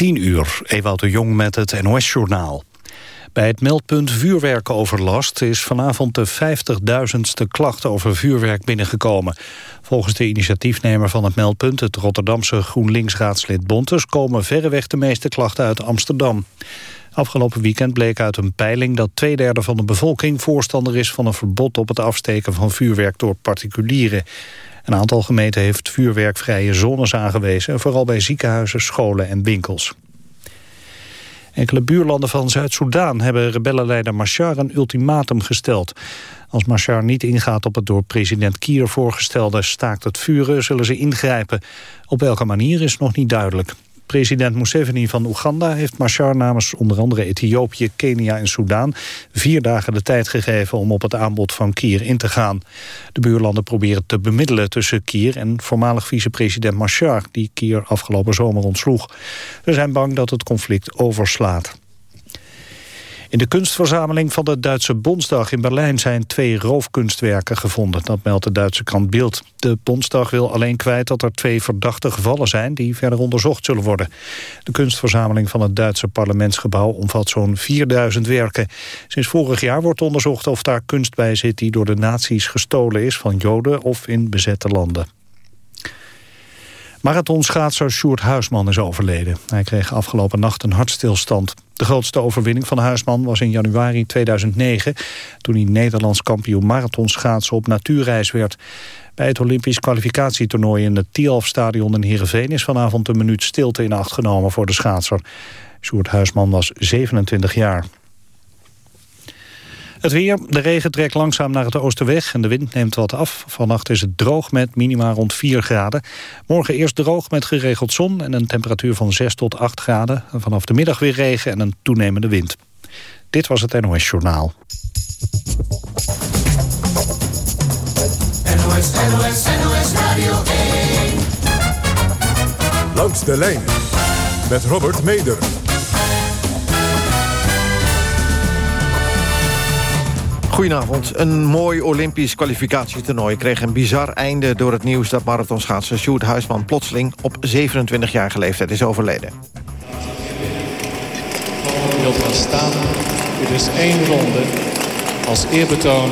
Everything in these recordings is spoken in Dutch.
10 uur, Ewout de Jong met het NOS-journaal. Bij het meldpunt vuurwerkoverlast is vanavond de 50.000ste klacht over vuurwerk binnengekomen. Volgens de initiatiefnemer van het meldpunt, het Rotterdamse GroenLinks-raadslid Bontes, komen verreweg de meeste klachten uit Amsterdam. Afgelopen weekend bleek uit een peiling dat twee derde van de bevolking voorstander is van een verbod op het afsteken van vuurwerk door particulieren. Een aantal gemeenten heeft vuurwerkvrije zones aangewezen... vooral bij ziekenhuizen, scholen en winkels. Enkele buurlanden van Zuid-Soedan hebben rebellenleider Machar een ultimatum gesteld. Als Machar niet ingaat op het door president Kier voorgestelde staakt het vuren, zullen ze ingrijpen. Op welke manier is nog niet duidelijk. President Museveni van Oeganda heeft Machar namens onder andere Ethiopië, Kenia en Soudaan vier dagen de tijd gegeven om op het aanbod van Kier in te gaan. De buurlanden proberen te bemiddelen tussen Kier en voormalig vicepresident Machar, die Kier afgelopen zomer ontsloeg. Ze zijn bang dat het conflict overslaat. In de kunstverzameling van de Duitse Bondsdag in Berlijn zijn twee roofkunstwerken gevonden. Dat meldt de Duitse krant Bild. De Bondsdag wil alleen kwijt dat er twee verdachte gevallen zijn die verder onderzocht zullen worden. De kunstverzameling van het Duitse parlementsgebouw omvat zo'n 4000 werken. Sinds vorig jaar wordt onderzocht of daar kunst bij zit die door de nazi's gestolen is van Joden of in bezette landen. Marathonschaatser Sjoerd Huisman is overleden. Hij kreeg afgelopen nacht een hartstilstand. De grootste overwinning van Huisman was in januari 2009... toen hij Nederlands kampioen marathonschaatsen op natuurreis werd. Bij het Olympisch kwalificatietoernooi in het Tialf-stadion in Heerenveen... is vanavond een minuut stilte in acht genomen voor de schaatser. Sjoerd Huisman was 27 jaar. Het weer, de regen trekt langzaam naar het oosten weg en de wind neemt wat af. Vannacht is het droog met minima rond 4 graden. Morgen eerst droog met geregeld zon en een temperatuur van 6 tot 8 graden. En vanaf de middag weer regen en een toenemende wind. Dit was het NOS Journaal. NOS, NOS, NOS Radio 1. Langs de lijn met Robert Meder. Goedenavond. Een mooi Olympisch kwalificatietoernooi kreeg een bizar einde... door het nieuws dat marathonschaatser Sjoerd Huisman plotseling... op 27-jarige leeftijd is overleden. Staan. Dit is één ronde als eerbetoon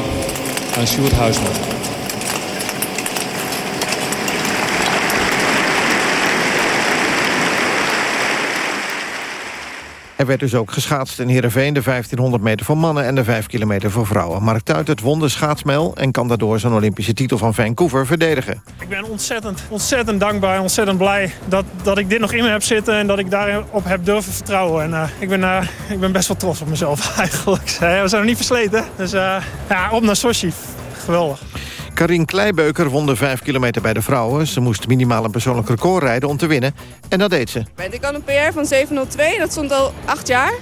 aan Sjoerd Huisman. Er werd dus ook geschaatst in Heerenveen... de 1500 meter voor mannen en de 5 kilometer voor vrouwen. Mark Tuitert won de schaatsmel... en kan daardoor zijn Olympische titel van Vancouver verdedigen. Ik ben ontzettend, ontzettend dankbaar en ontzettend blij... Dat, dat ik dit nog in me heb zitten en dat ik daarop heb durven vertrouwen. En, uh, ik, ben, uh, ik ben best wel trots op mezelf eigenlijk. We zijn nog niet versleten, dus uh, ja, op naar Sochi. Geweldig. Karin Kleibeuker won de 5 kilometer bij de vrouwen. Ze moest minimaal een persoonlijk record rijden om te winnen. En dat deed ze. Ik had een PR van 702, dat stond al 8 jaar.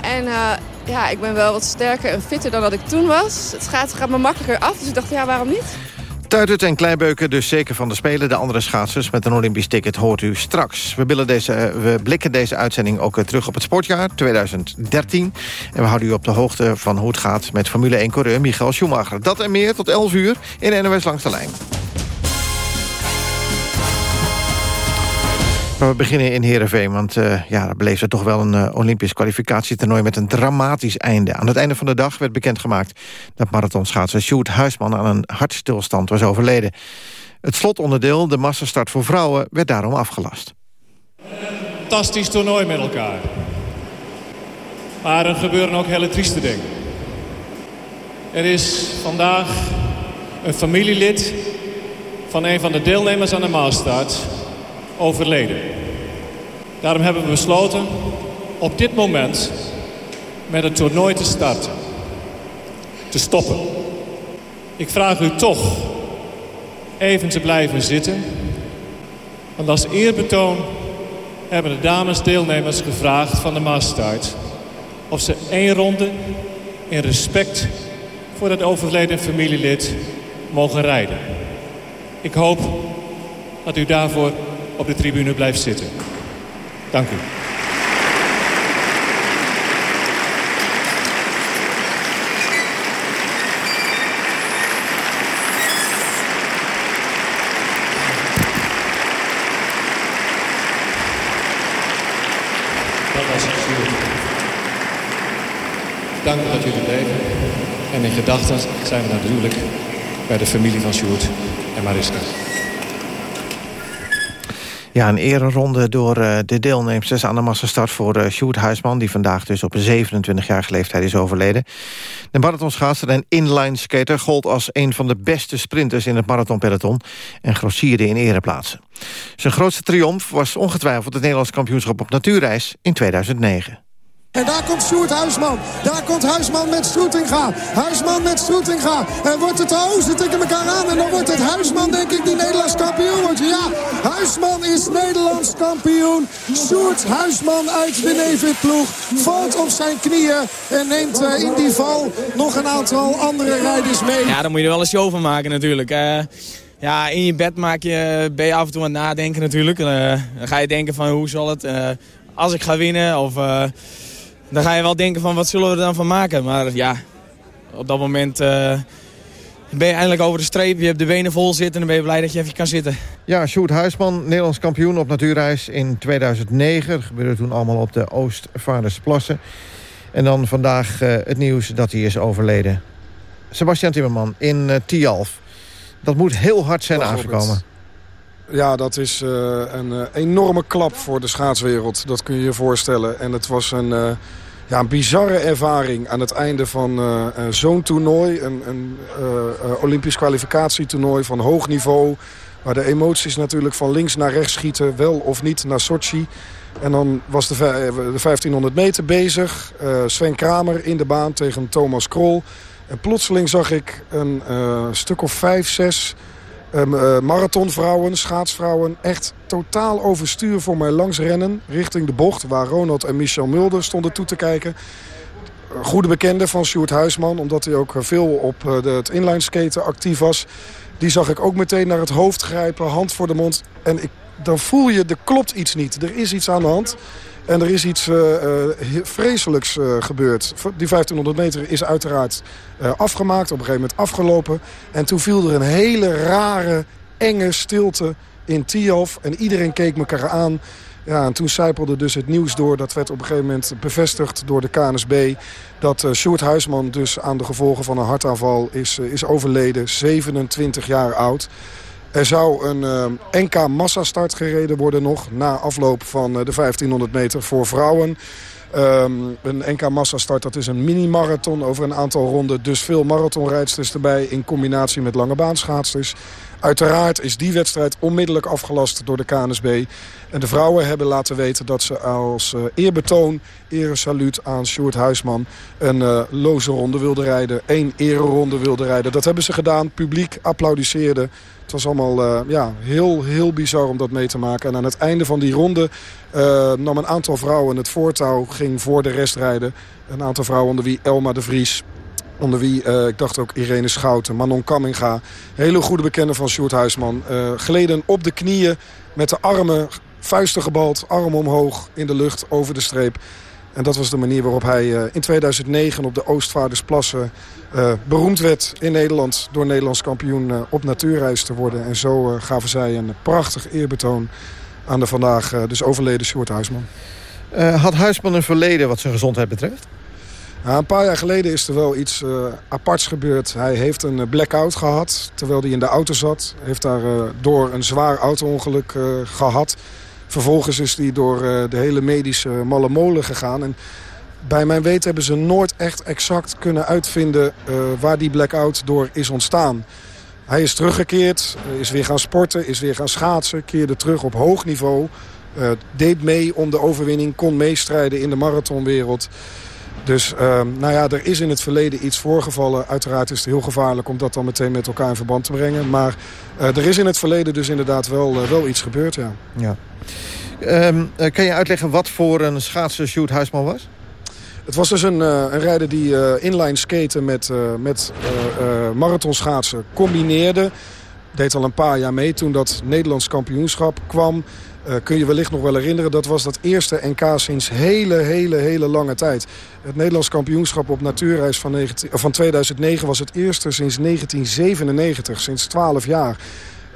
En uh, ja, ik ben wel wat sterker en fitter dan dat ik toen was. Het schaatsen gaat me makkelijker af, dus ik dacht, ja, waarom niet? Tuitert en Kleibeuken dus zeker van de Spelen. De andere schaatsers met een Olympisch ticket hoort u straks. We, deze, we blikken deze uitzending ook terug op het sportjaar 2013. En we houden u op de hoogte van hoe het gaat met Formule 1-coureur Michael Schumacher. Dat en meer tot 11 uur in NOS Langs de Lijn. Maar we beginnen in Heerenveen, want uh, ja, bleef er toch wel een uh, Olympisch kwalificatietoernooi met een dramatisch einde. Aan het einde van de dag werd bekendgemaakt dat marathonschaatser Sjoerd Huisman aan een hartstilstand was overleden. Het slotonderdeel, de massastart voor vrouwen, werd daarom afgelast. Fantastisch toernooi met elkaar. Maar er gebeuren ook hele trieste dingen. Er is vandaag een familielid van een van de deelnemers aan de massastart overleden. Daarom hebben we besloten op dit moment met het toernooi te starten. Te stoppen. Ik vraag u toch even te blijven zitten. Want als eerbetoon hebben de dames deelnemers gevraagd van de maastart... of ze één ronde in respect voor het overleden familielid mogen rijden. Ik hoop dat u daarvoor op de tribune blijft zitten. Dank u. Dank dat jullie bleven. En in gedachten zijn we natuurlijk bij de familie van Sjoerd en Mariska. Ja, een ereronde door uh, de deelnemers aan de massastart voor uh, Sjoerd Huisman... die vandaag dus op 27-jarige leeftijd is overleden. De marathonschaatser en inlineskater gold als een van de beste sprinters... in het marathonpeloton en grossierde in ereplaatsen. Zijn grootste triomf was ongetwijfeld het Nederlands kampioenschap op natuurreis in 2009. En daar komt Sjoerd Huisman. Daar komt Huisman met Stroetinga. Huisman met Stroetinga. En wordt het oh, ze tikken elkaar aan. En dan wordt het Huisman, denk ik, die Nederlands kampioen. Ja, Huisman is Nederlands kampioen. Sjoerd Huisman uit de Nevid-ploeg valt op zijn knieën. En neemt uh, in die val nog een aantal andere rijders mee. Ja, daar moet je er wel een show van maken natuurlijk. Uh ja, in je bed maak je, ben je af en toe aan het nadenken natuurlijk. Uh, dan ga je denken van hoe zal het als ik ga winnen of dan ga je wel denken van wat zullen we er dan van maken. Maar ja, op dat moment uh, ben je eindelijk over de streep. Je hebt de benen vol zitten en dan ben je blij dat je even kan zitten. Ja, Sjoerd Huisman, Nederlands kampioen op natuurreis in 2009. Dat gebeurde toen allemaal op de Oostvaardersplassen. En dan vandaag uh, het nieuws dat hij is overleden. Sebastian Timmerman in uh, Tialf. Dat moet heel hard zijn aangekomen. Ja, dat is uh, een uh, enorme klap voor de schaatswereld. Dat kun je je voorstellen. En het was een, uh, ja, een bizarre ervaring aan het einde van zo'n toernooi. Een, een Olympisch kwalificatietoernooi van hoog niveau. Waar de emoties natuurlijk van links naar rechts schieten. Wel of niet naar Sochi. En dan was de, de 1500 meter bezig. Sven Kramer in de baan tegen Thomas Krol. En plotseling zag ik een stuk of vijf, zes uh, marathonvrouwen, schaatsvrouwen... echt totaal overstuur voor mij langs rennen richting de bocht... waar Ronald en Michel Mulder stonden toe te kijken. Goede bekende van Sjoerd Huisman... omdat hij ook veel op de, het inlineskaten actief was. Die zag ik ook meteen naar het hoofd grijpen, hand voor de mond. En ik, dan voel je, er klopt iets niet. Er is iets aan de hand. En er is iets uh, vreselijks uh, gebeurd. Die 1500 meter is uiteraard afgemaakt, op een gegeven moment afgelopen. En toen viel er een hele rare, enge stilte in Tialf. En iedereen keek elkaar aan. Ja, en toen zijpelde dus het nieuws door. Dat werd op een gegeven moment bevestigd door de KNSB. Dat uh, Sjoerd Huisman dus aan de gevolgen van een hartaanval is, is overleden. 27 jaar oud. Er zou een uh, NK massastart gereden worden nog... na afloop van uh, de 1500 meter voor vrouwen. Um, een NK massastart, dat is een mini-marathon over een aantal ronden. Dus veel marathonrijdsters erbij in combinatie met lange baanschaatsters. Uiteraard is die wedstrijd onmiddellijk afgelast door de KNSB. En de vrouwen hebben laten weten dat ze als uh, eerbetoon, eresaluut aan Sjoerd Huisman... een uh, loze ronde wilden rijden, één ereronde wilden rijden. Dat hebben ze gedaan, publiek applaudisseerde. Het was allemaal uh, ja, heel, heel bizar om dat mee te maken. En aan het einde van die ronde nam een aantal vrouwen het voortouw, ging voor de rest rijden. Een aantal vrouwen onder wie Elma de Vries, Onder wie, uh, ik dacht ook Irene Schouten, Manon Kamminga. Hele goede bekende van Sjoerd Huisman. Uh, geleden op de knieën met de armen, vuisten gebald, arm omhoog in de lucht over de streep. En dat was de manier waarop hij uh, in 2009 op de Oostvaardersplassen beroemd werd in Nederland. Door Nederlands kampioen op natuurreis te worden. En zo gaven zij een prachtig eerbetoon aan de vandaag dus overleden Sjoerd Huisman. had Huisman een verleden wat zijn gezondheid betreft? Een paar jaar geleden is er wel iets uh, aparts gebeurd. Hij heeft een eh, blackout gehad terwijl hij in de auto zat. Heeft daar uh, door een zwaar auto-ongeluk uh, gehad. Vervolgens is hij door de hele medische malle molen gegaan. En bij mijn weten hebben ze nooit echt exact kunnen uitvinden waar die blackout door is ontstaan. Hij is teruggekeerd, is weer gaan sporten, is weer gaan schaatsen. Keerde terug op hoog niveau. deed mee om de overwinning, kon meestrijden in de marathonwereld. Dus um, nou ja, er is in het verleden iets voorgevallen. Uiteraard is het heel gevaarlijk om dat dan meteen met elkaar in verband te brengen. Maar uh, er is in het verleden dus inderdaad wel, uh, wel iets gebeurd, ja. ja. Um, uh, kan je uitleggen wat voor een schaatser Sjoerd Huisman was? Het was dus een, een rijder die inline skaten met, met marathonschaatsen combineerde. Deed al een paar jaar mee toen dat Nederlands kampioenschap kwam. Uh, kun je wellicht nog wel herinneren. Dat was dat eerste NK sinds hele, hele, hele lange tijd. Het Nederlands kampioenschap op natuurreis van, 19, van 2009 was het eerste sinds 1997. Sinds 12 jaar.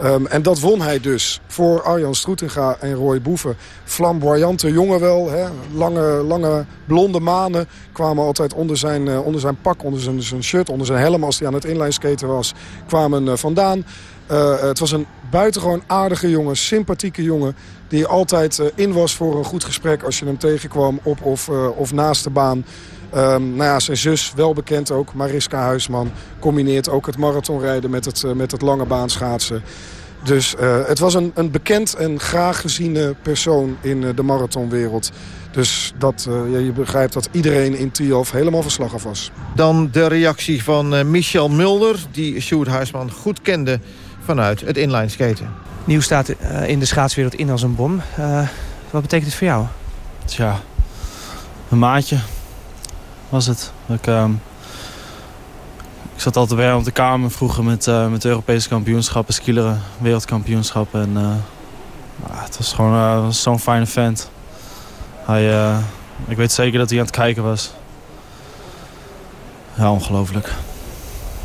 Ehm, en dat won hij dus voor Arjan Stroetinga en Roy Boeven. Flamboyante jongen wel. Hè? Lange, lange blonde manen kwamen altijd onder zijn, uh, onder zijn pak, onder zijn, zijn shirt, onder zijn helm als hij aan het inlineskaten was, kwamen vandaan. Uh, het was een buitengewoon aardige jongen, sympathieke jongen... die altijd uh, in was voor een goed gesprek als je hem tegenkwam op of, uh, of naast de baan. Um, nou ja, zijn zus, wel bekend ook, Mariska Huisman... combineert ook het marathonrijden met het, met het lange baanschaatsen. Dus het was een, een bekend en graag geziene persoon in de marathonwereld. Dus dat, ja, je begrijpt dat iedereen in Tialf helemaal verslag af was. Dan de reactie van Michel Mulder, die Sjoerd Huisman goed kende vanuit het inline skaten. Nieuw staat uh, in de schaatswereld in als een bom. Uh, wat betekent het voor jou? Tja, een maatje was het. Ik, uh, ik zat altijd bij op de kamer vroeger met, uh, met Europese kampioenschappen, skileren, wereldkampioenschappen. En, het was gewoon zo'n fijne vent. Hij, ik weet zeker dat hij aan het kijken was. Ja, ongelooflijk.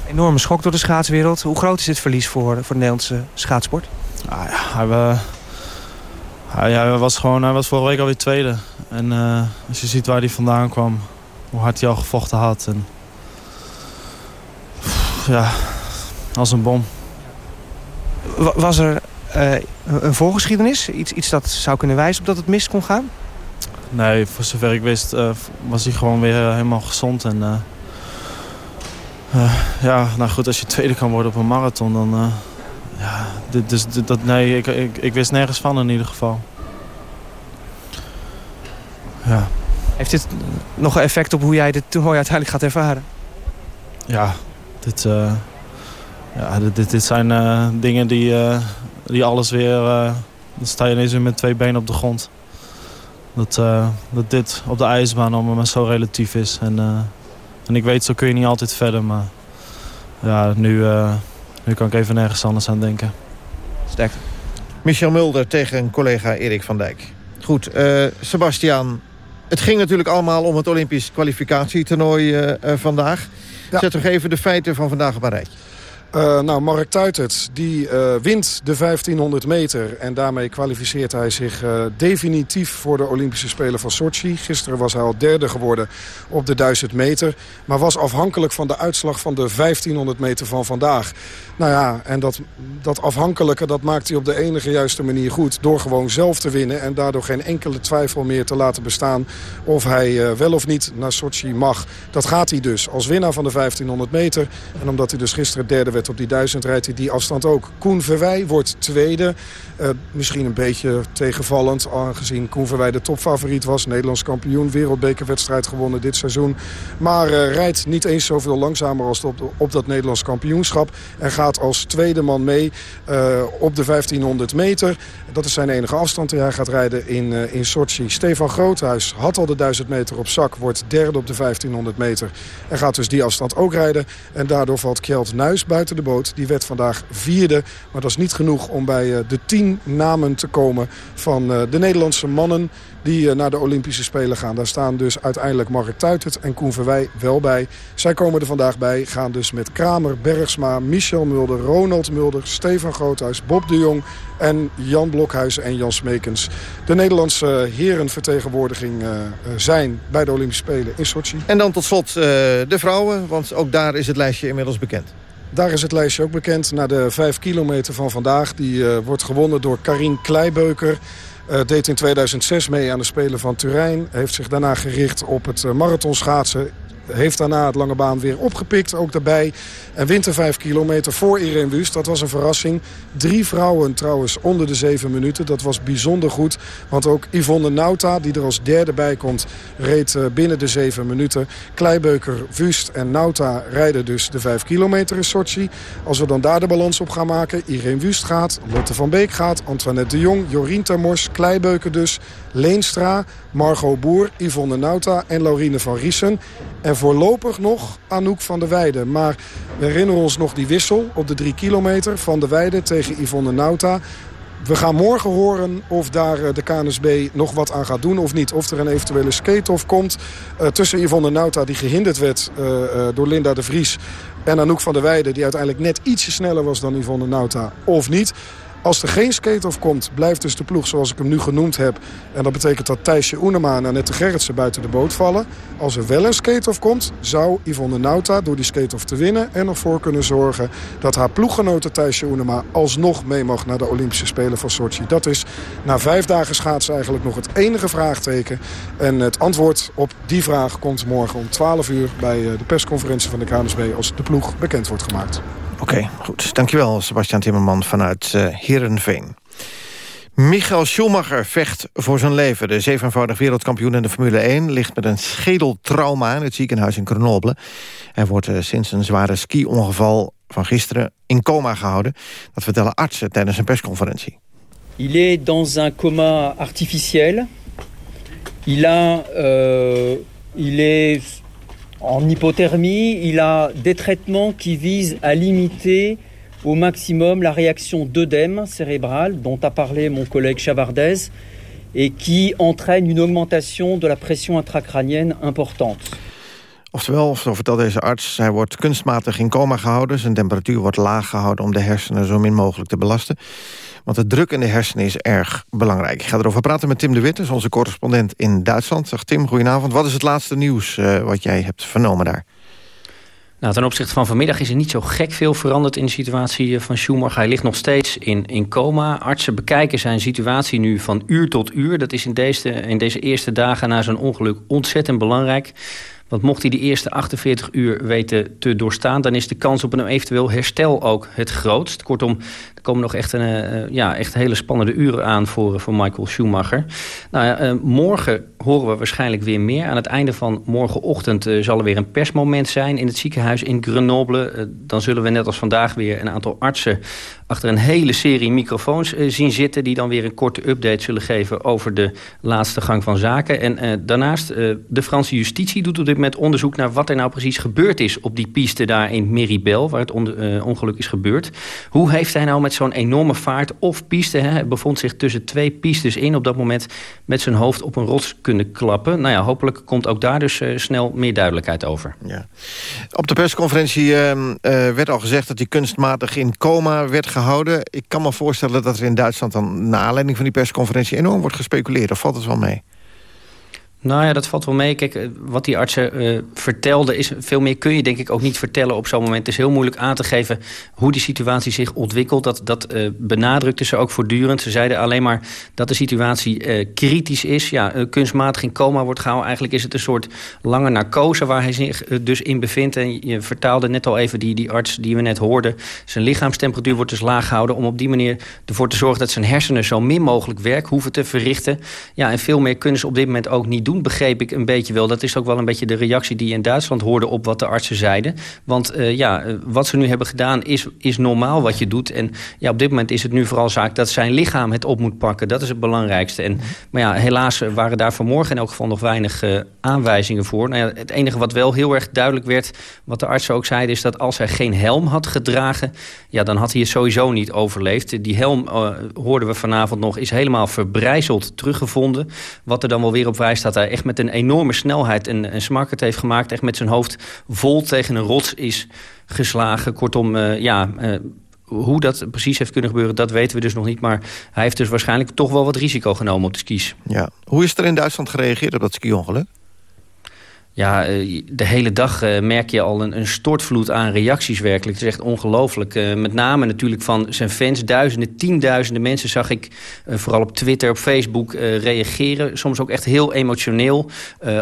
Enorme schok door de schaatswereld. Hoe groot is dit verlies voor, voor de Nederlandse schaatsport? Ah, ja, hij, hij, hij, was gewoon, hij was vorige week alweer tweede. En uh, als je ziet waar hij vandaan kwam, hoe hard hij al gevochten had. En, pff, ja, als een bom. Was er uh, een voorgeschiedenis? Iets, iets dat zou kunnen wijzen op dat het mis kon gaan? Nee, voor zover ik wist was hij gewoon weer helemaal gezond. En, uh, ja, nou goed, als je tweede kan worden op een marathon, dan... Uh, ja, dit, dus, dit, dat, nee, ik, ik, ik wist nergens van in ieder geval. Ja. Heeft dit nog een effect op hoe jij dit toernooi uiteindelijk gaat ervaren? Ja, dit, uh, ja, dit, dit, dit zijn dingen die, die alles weer... dan sta je ineens weer met twee benen op de grond. Dat, dat dit op de ijsbaan allemaal maar zo relatief is. En, en ik weet, zo kun je niet altijd verder, maar ja, nu, uh, nu kan ik even nergens anders aan denken. Sterkte. Michel Mulder tegen collega Erik van Dijk. Goed, uh, Sebastian, het ging natuurlijk allemaal om het Olympisch kwalificatietoernooi uh, vandaag. Ja. Zet toch even de feiten van vandaag op een rijtje. Uh, nou, Mark Tuitert die uh, wint de 1500 meter. En daarmee kwalificeert hij zich uh, definitief voor de Olympische Spelen van Sochi. Gisteren was hij al derde geworden op de 1000 meter. Maar was afhankelijk van de uitslag van de 1500 meter van vandaag. Nou ja, en dat, dat afhankelijke dat maakt hij op de enige juiste manier goed. Door gewoon zelf te winnen en daardoor geen enkele twijfel meer te laten bestaan... of hij wel of niet naar Sochi mag. Dat gaat hij dus als winnaar van de 1500 meter. En omdat hij dus gisteren derde werd op die 1000 rijdt hij die afstand ook. Koen Verwij wordt tweede. Uh, misschien een beetje tegenvallend, aangezien Koen Verwij de topfavoriet was. Nederlands kampioen, wereldbekerwedstrijd gewonnen dit seizoen. Maar uh, rijdt niet eens zoveel langzamer als op, op dat Nederlands kampioenschap. En gaat als tweede man mee uh, op de 1500 meter. Dat is zijn enige afstand die hij gaat rijden in, in Sochi. Stefan Groothuis had al de 1000 meter op zak. Wordt derde op de 1500 meter. En gaat dus die afstand ook rijden. En daardoor valt Kjeld Nuis buiten de boot. Die werd vandaag vierde. Maar dat is niet genoeg om bij de 10 namen te komen van de Nederlandse mannen die naar de Olympische Spelen gaan. Daar staan dus uiteindelijk Mark Tuitert en Koen Verwij wel bij. Zij komen er vandaag bij, gaan dus met Kramer, Bergsma, Michel Mulder, Ronald Mulder, Stefan Groothuis, Bob de Jong en Jan Blokhuizen en Jan Smekens. De Nederlandse herenvertegenwoordiging zijn bij de Olympische Spelen in Sochi. En dan tot slot de vrouwen, want ook daar is het lijstje inmiddels bekend. Daar is het lijstje ook bekend. Na de 5 kilometer van vandaag. Die uh, wordt gewonnen door Karin Kleibeuker. Uh, deed in 2006 mee aan de Spelen van Turijn. Heeft zich daarna gericht op het uh, marathonschaatsen heeft daarna het lange baan weer opgepikt, ook daarbij. En wint de 5 kilometer voor Irene Wust. Dat was een verrassing. Drie vrouwen trouwens onder de 7 minuten. Dat was bijzonder goed. Want ook Yvonne Nauta, die er als derde bij komt, reed binnen de 7 minuten. Kleibeuker, Wust en Nauta rijden dus de 5 kilometer in. Als we dan daar de balans op gaan maken. Irene Wust gaat, Lotte van Beek gaat, Antoinette de Jong, Jorien Termors, Kleibeuker dus, Leenstra, Margot Boer, Yvonne Nauta en Laurine van Riesen. En voorlopig nog Anouk van der Weijden. Maar we herinneren ons nog die wissel op de drie kilometer van der Weijden tegen Yvonne Nauta. We gaan morgen horen of daar de KNSB nog wat aan gaat doen of niet. Of er een eventuele skate-off komt uh, tussen Yvonne Nauta... die gehinderd werd uh, door Linda de Vries... en Anouk van der Weijden... die uiteindelijk net ietsje sneller was dan Yvonne Nauta, of niet... Als er geen skate-off komt, blijft dus de ploeg zoals ik hem nu genoemd heb. En dat betekent dat Thijsje Oenema en Annette Gerritsen buiten de boot vallen. Als er wel een skate-off komt, zou Yvonne Nauta door die skate-off te winnen... en ervoor kunnen zorgen dat haar ploeggenote Thijsje Oenema... alsnog mee mag naar de Olympische Spelen van Sochi. Dat is na vijf dagen schaatsen eigenlijk nog het enige vraagteken. En het antwoord op die vraag komt morgen om 12 uur... bij de persconferentie van de KNSB als de ploeg bekend wordt gemaakt. Oké, goed. Dankjewel, Sebastian Timmerman vanuit uh, Heerenveen. Michael Schumacher vecht voor zijn leven. De zevenvoudig wereldkampioen in de Formule 1 ligt met een schedeltrauma in het ziekenhuis in Grenoble. Hij wordt uh, sinds een zware ski-ongeval van gisteren in coma gehouden. Dat vertellen artsen tijdens een persconferentie. Il est dans un coma artificiel. Il a, euh, il est en hypothermie, il a des traitements qui visent à limiter au maximum la réaction d'œdème cérébral dont a parlé mon collègue Chavardez et qui entraîne une augmentation de la pression intracrânienne importante. Oftewel, zo vertelt deze arts, hij wordt kunstmatig in coma gehouden. Zijn temperatuur wordt laag gehouden om de hersenen zo min mogelijk te belasten. Want de druk in de hersenen is erg belangrijk. Ik ga erover praten met Tim de Witte, onze correspondent in Duitsland. Zeg Tim, goedenavond. Wat is het laatste nieuws uh, wat jij hebt vernomen daar? Nou, ten opzichte van vanmiddag is er niet zo gek veel veranderd in de situatie van Schumacher. Hij ligt nog steeds in, in coma. Artsen bekijken zijn situatie nu van uur tot uur. Dat is in deze, in deze eerste dagen na zijn ongeluk ontzettend belangrijk. Want mocht hij die eerste 48 uur weten te doorstaan... dan is de kans op een eventueel herstel ook het grootst. Kortom, komen nog echt, een, uh, ja, echt hele spannende uren aan voor, voor Michael Schumacher. Nou morgen horen we waarschijnlijk weer meer. Aan het einde van morgenochtend zal er weer een persmoment zijn... in het ziekenhuis in Grenoble. dan zullen we net als vandaag weer een aantal artsen... achter een hele serie microfoons zien zitten... die dan weer een korte update zullen geven... over de laatste gang van zaken. En daarnaast, de Franse justitie doet op dit moment onderzoek... naar wat er nou precies gebeurd is op die piste daar in Meribel... waar het on ongeluk is gebeurd. Hoe heeft hij nou met zo'n enorme vaart of piste... Hè, bevond zich tussen twee pistes in op dat moment... met zijn hoofd op een rots kunnen klappen. Nou ja, hopelijk komt ook daar dus uh, snel meer duidelijkheid over. Ja. Op de persconferentie uh, uh, werd al gezegd dat hij kunstmatig in coma werd gehouden. Ik kan me voorstellen dat er in Duitsland dan... na aanleiding van die persconferentie enorm wordt gespeculeerd. Of valt het wel mee? Nou ja, dat valt wel mee. Kijk, eh, wat die artsen uh, vertelden is... veel meer kun je denk ik ook niet vertellen op zo'n moment. Het is heel moeilijk aan te geven hoe die situatie zich ontwikkelt. Dat, dat uh, benadrukten ze ook voortdurend. Ze zeiden alleen maar dat de situatie kritisch is. Ja, kunstmatig in coma wordt gehouden. Eigenlijk is het een soort lange narcose waar hij zich dus in bevindt. En je vertaalde net al even die, die arts die we net hoorden. Zijn lichaamstemperatuur wordt dus laag gehouden... om op die manier ervoor te zorgen dat zijn hersenen zo min mogelijk werk hoeven te verrichten. Ja, en veel meer kunnen ze op dit moment ook niet doen begreep ik een beetje wel. Dat is ook wel een beetje de reactie die je in Duitsland hoorde op wat de artsen zeiden. Want uh, ja, wat ze nu hebben gedaan is, is normaal wat je doet. En ja, op dit moment is het nu vooral zaak dat zijn lichaam het op moet pakken. Dat is het belangrijkste. En, maar ja, helaas waren daar vanmorgen in elk geval nog weinig uh, aanwijzingen voor. Nou ja, het enige wat wel heel erg duidelijk werd, wat de artsen ook zeiden... is dat als hij geen helm had gedragen, ja, dan had hij het sowieso niet overleefd. Die helm, hoorden we vanavond nog, is helemaal verbrijzeld teruggevonden. Wat er dan wel weer op wijst dat hij echt met een enorme snelheid een, een heeft gemaakt. Echt met zijn hoofd vol tegen een rots is geslagen. Kortom, uh, ja... Uh, hoe dat precies heeft kunnen gebeuren, dat weten we dus nog niet. Maar hij heeft dus waarschijnlijk toch wel wat risico genomen op de skis. Ja. Hoe is er in Duitsland gereageerd op dat ski-ongeluk? Ja, eh, de hele dag eh, merk je al een, stortvloed aan reacties werkelijk. Het is echt ongelooflijk. Uh, met name natuurlijk van zijn fans. Duizenden, tienduizenden mensen zag ik vooral op Twitter, op Facebook reageren. Soms ook echt heel emotioneel.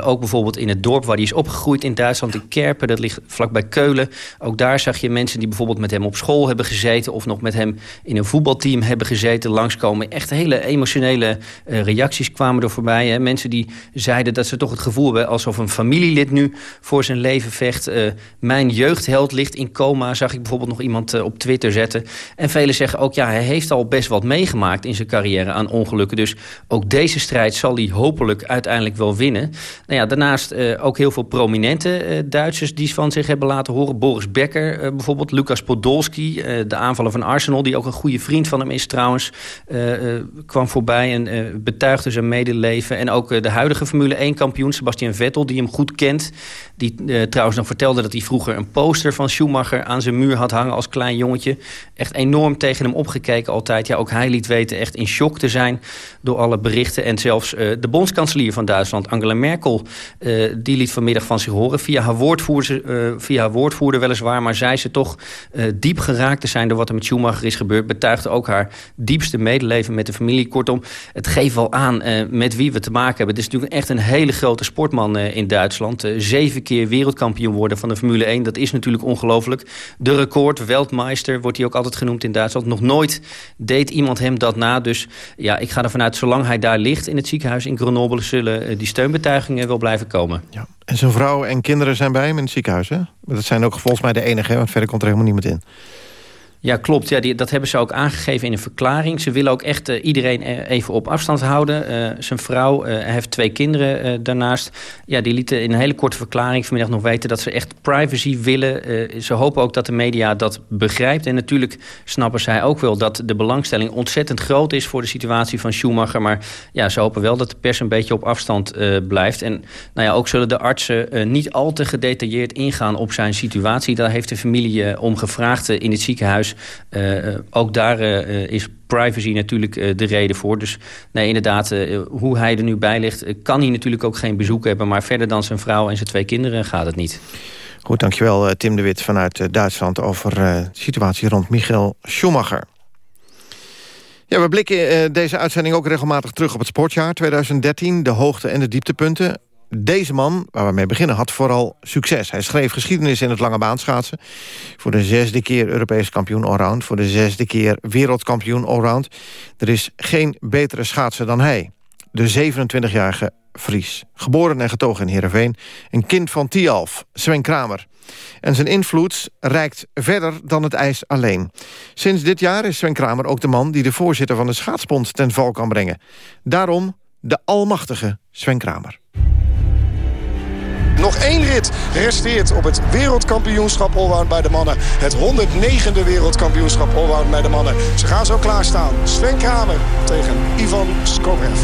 ook bijvoorbeeld in het dorp waar hij is opgegroeid in Duitsland, in Kerpen. Dat ligt vlakbij Keulen. Ook daar zag je mensen die bijvoorbeeld met hem op school hebben gezeten... of nog met hem in een voetbalteam hebben gezeten, langskomen. Echt hele emotionele reacties kwamen er voorbij. Mensen die zeiden dat ze toch het gevoel hebben alsof een familie familielid nu voor zijn leven vecht. mijn jeugdheld ligt in coma, zag ik bijvoorbeeld nog iemand op Twitter zetten. En velen zeggen ook, ja, hij heeft al best wat meegemaakt in zijn carrière aan ongelukken. Dus ook deze strijd zal hij hopelijk uiteindelijk wel winnen. Nou ja, daarnaast ook heel veel prominente Duitsers die van zich hebben laten horen. Boris Becker bijvoorbeeld, Lucas Podolski, de aanvaller van Arsenal... die ook een goede vriend van hem is trouwens, kwam voorbij en betuigde zijn medeleven. En ook de huidige Formule 1-kampioen Sebastian Vettel, die hem goed kent. Die uh, trouwens nog vertelde dat hij vroeger een poster van Schumacher aan zijn muur had hangen als klein jongetje. Echt enorm tegen hem opgekeken altijd. Ja, ook hij liet weten echt in shock te zijn door alle berichten. En zelfs uh, de bondskanselier van Duitsland, Angela Merkel, uh, die liet vanmiddag van zich horen. Via haar woordvoerder, via haar woordvoerder weliswaar, maar zei ze toch diep geraakt te zijn door wat er met Schumacher is gebeurd. Betuigde ook haar diepste medeleven met de familie. Kortom, het geeft wel aan met wie we te maken hebben. Het is natuurlijk echt een hele grote sportman in Duitsland. Zeven keer wereldkampioen worden van de Formule 1. Dat is natuurlijk ongelooflijk. De record, Weltmeister, wordt hij ook altijd genoemd in Duitsland. Nog nooit deed iemand hem dat na. Dus ja, ik ga ervan uit, zolang hij daar ligt in het ziekenhuis in Grenoble... zullen eh, die steunbetuigingen wel blijven komen. Ja. En zijn vrouw en kinderen zijn bij hem in het ziekenhuis, hè? Dat zijn ook volgens mij de enige, want verder komt er helemaal niemand in. Ja, klopt. Ja, die, dat hebben ze ook aangegeven in een verklaring. Ze willen ook echt uh, iedereen even op afstand houden. Uh, zijn vrouw uh, heeft twee kinderen daarnaast. Ja, die lieten in een hele korte verklaring vanmiddag nog weten... dat ze echt privacy willen. ze hopen ook dat de media dat begrijpt. En natuurlijk snappen zij ook wel dat de belangstelling ontzettend groot is... voor de situatie van Schumacher. Maar ja, ze hopen wel dat de pers een beetje op afstand blijft. En nou ja, ook zullen de artsen niet al te gedetailleerd ingaan op zijn situatie. Daar heeft de familie om gevraagd in het ziekenhuis... Uh, ook daar uh, is privacy natuurlijk de reden voor. Dus nee, inderdaad, hoe hij er nu bij ligt... kan hij natuurlijk ook geen bezoek hebben... maar verder dan zijn vrouw en zijn twee kinderen gaat het niet. Goed, dankjewel Tim de Wit vanuit Duitsland... over de situatie rond Michael Schumacher. Ja, we blikken deze uitzending ook regelmatig terug op het sportjaar 2013. De hoogte- en de dieptepunten. Deze man, waar we mee beginnen, had vooral succes. Hij schreef geschiedenis in het lange baanschaatsen. Voor de zesde keer Europees kampioen allround. Voor de zesde keer wereldkampioen allround. Er is geen betere schaatser dan hij. De 27-jarige Fries. Geboren en getogen in Heerenveen. Een kind van Tialf, Sven Kramer. En zijn invloed reikt verder dan het ijs alleen. Sinds dit jaar is Sven Kramer ook de man... die de voorzitter van de schaatsbond ten val kan brengen. Daarom de almachtige Sven Kramer. Nog één rit resteert op het wereldkampioenschap allround bij de mannen. Het 109e wereldkampioenschap allround bij de mannen. Ze gaan zo klaarstaan. Sven Kramer tegen Ivan Skobrev.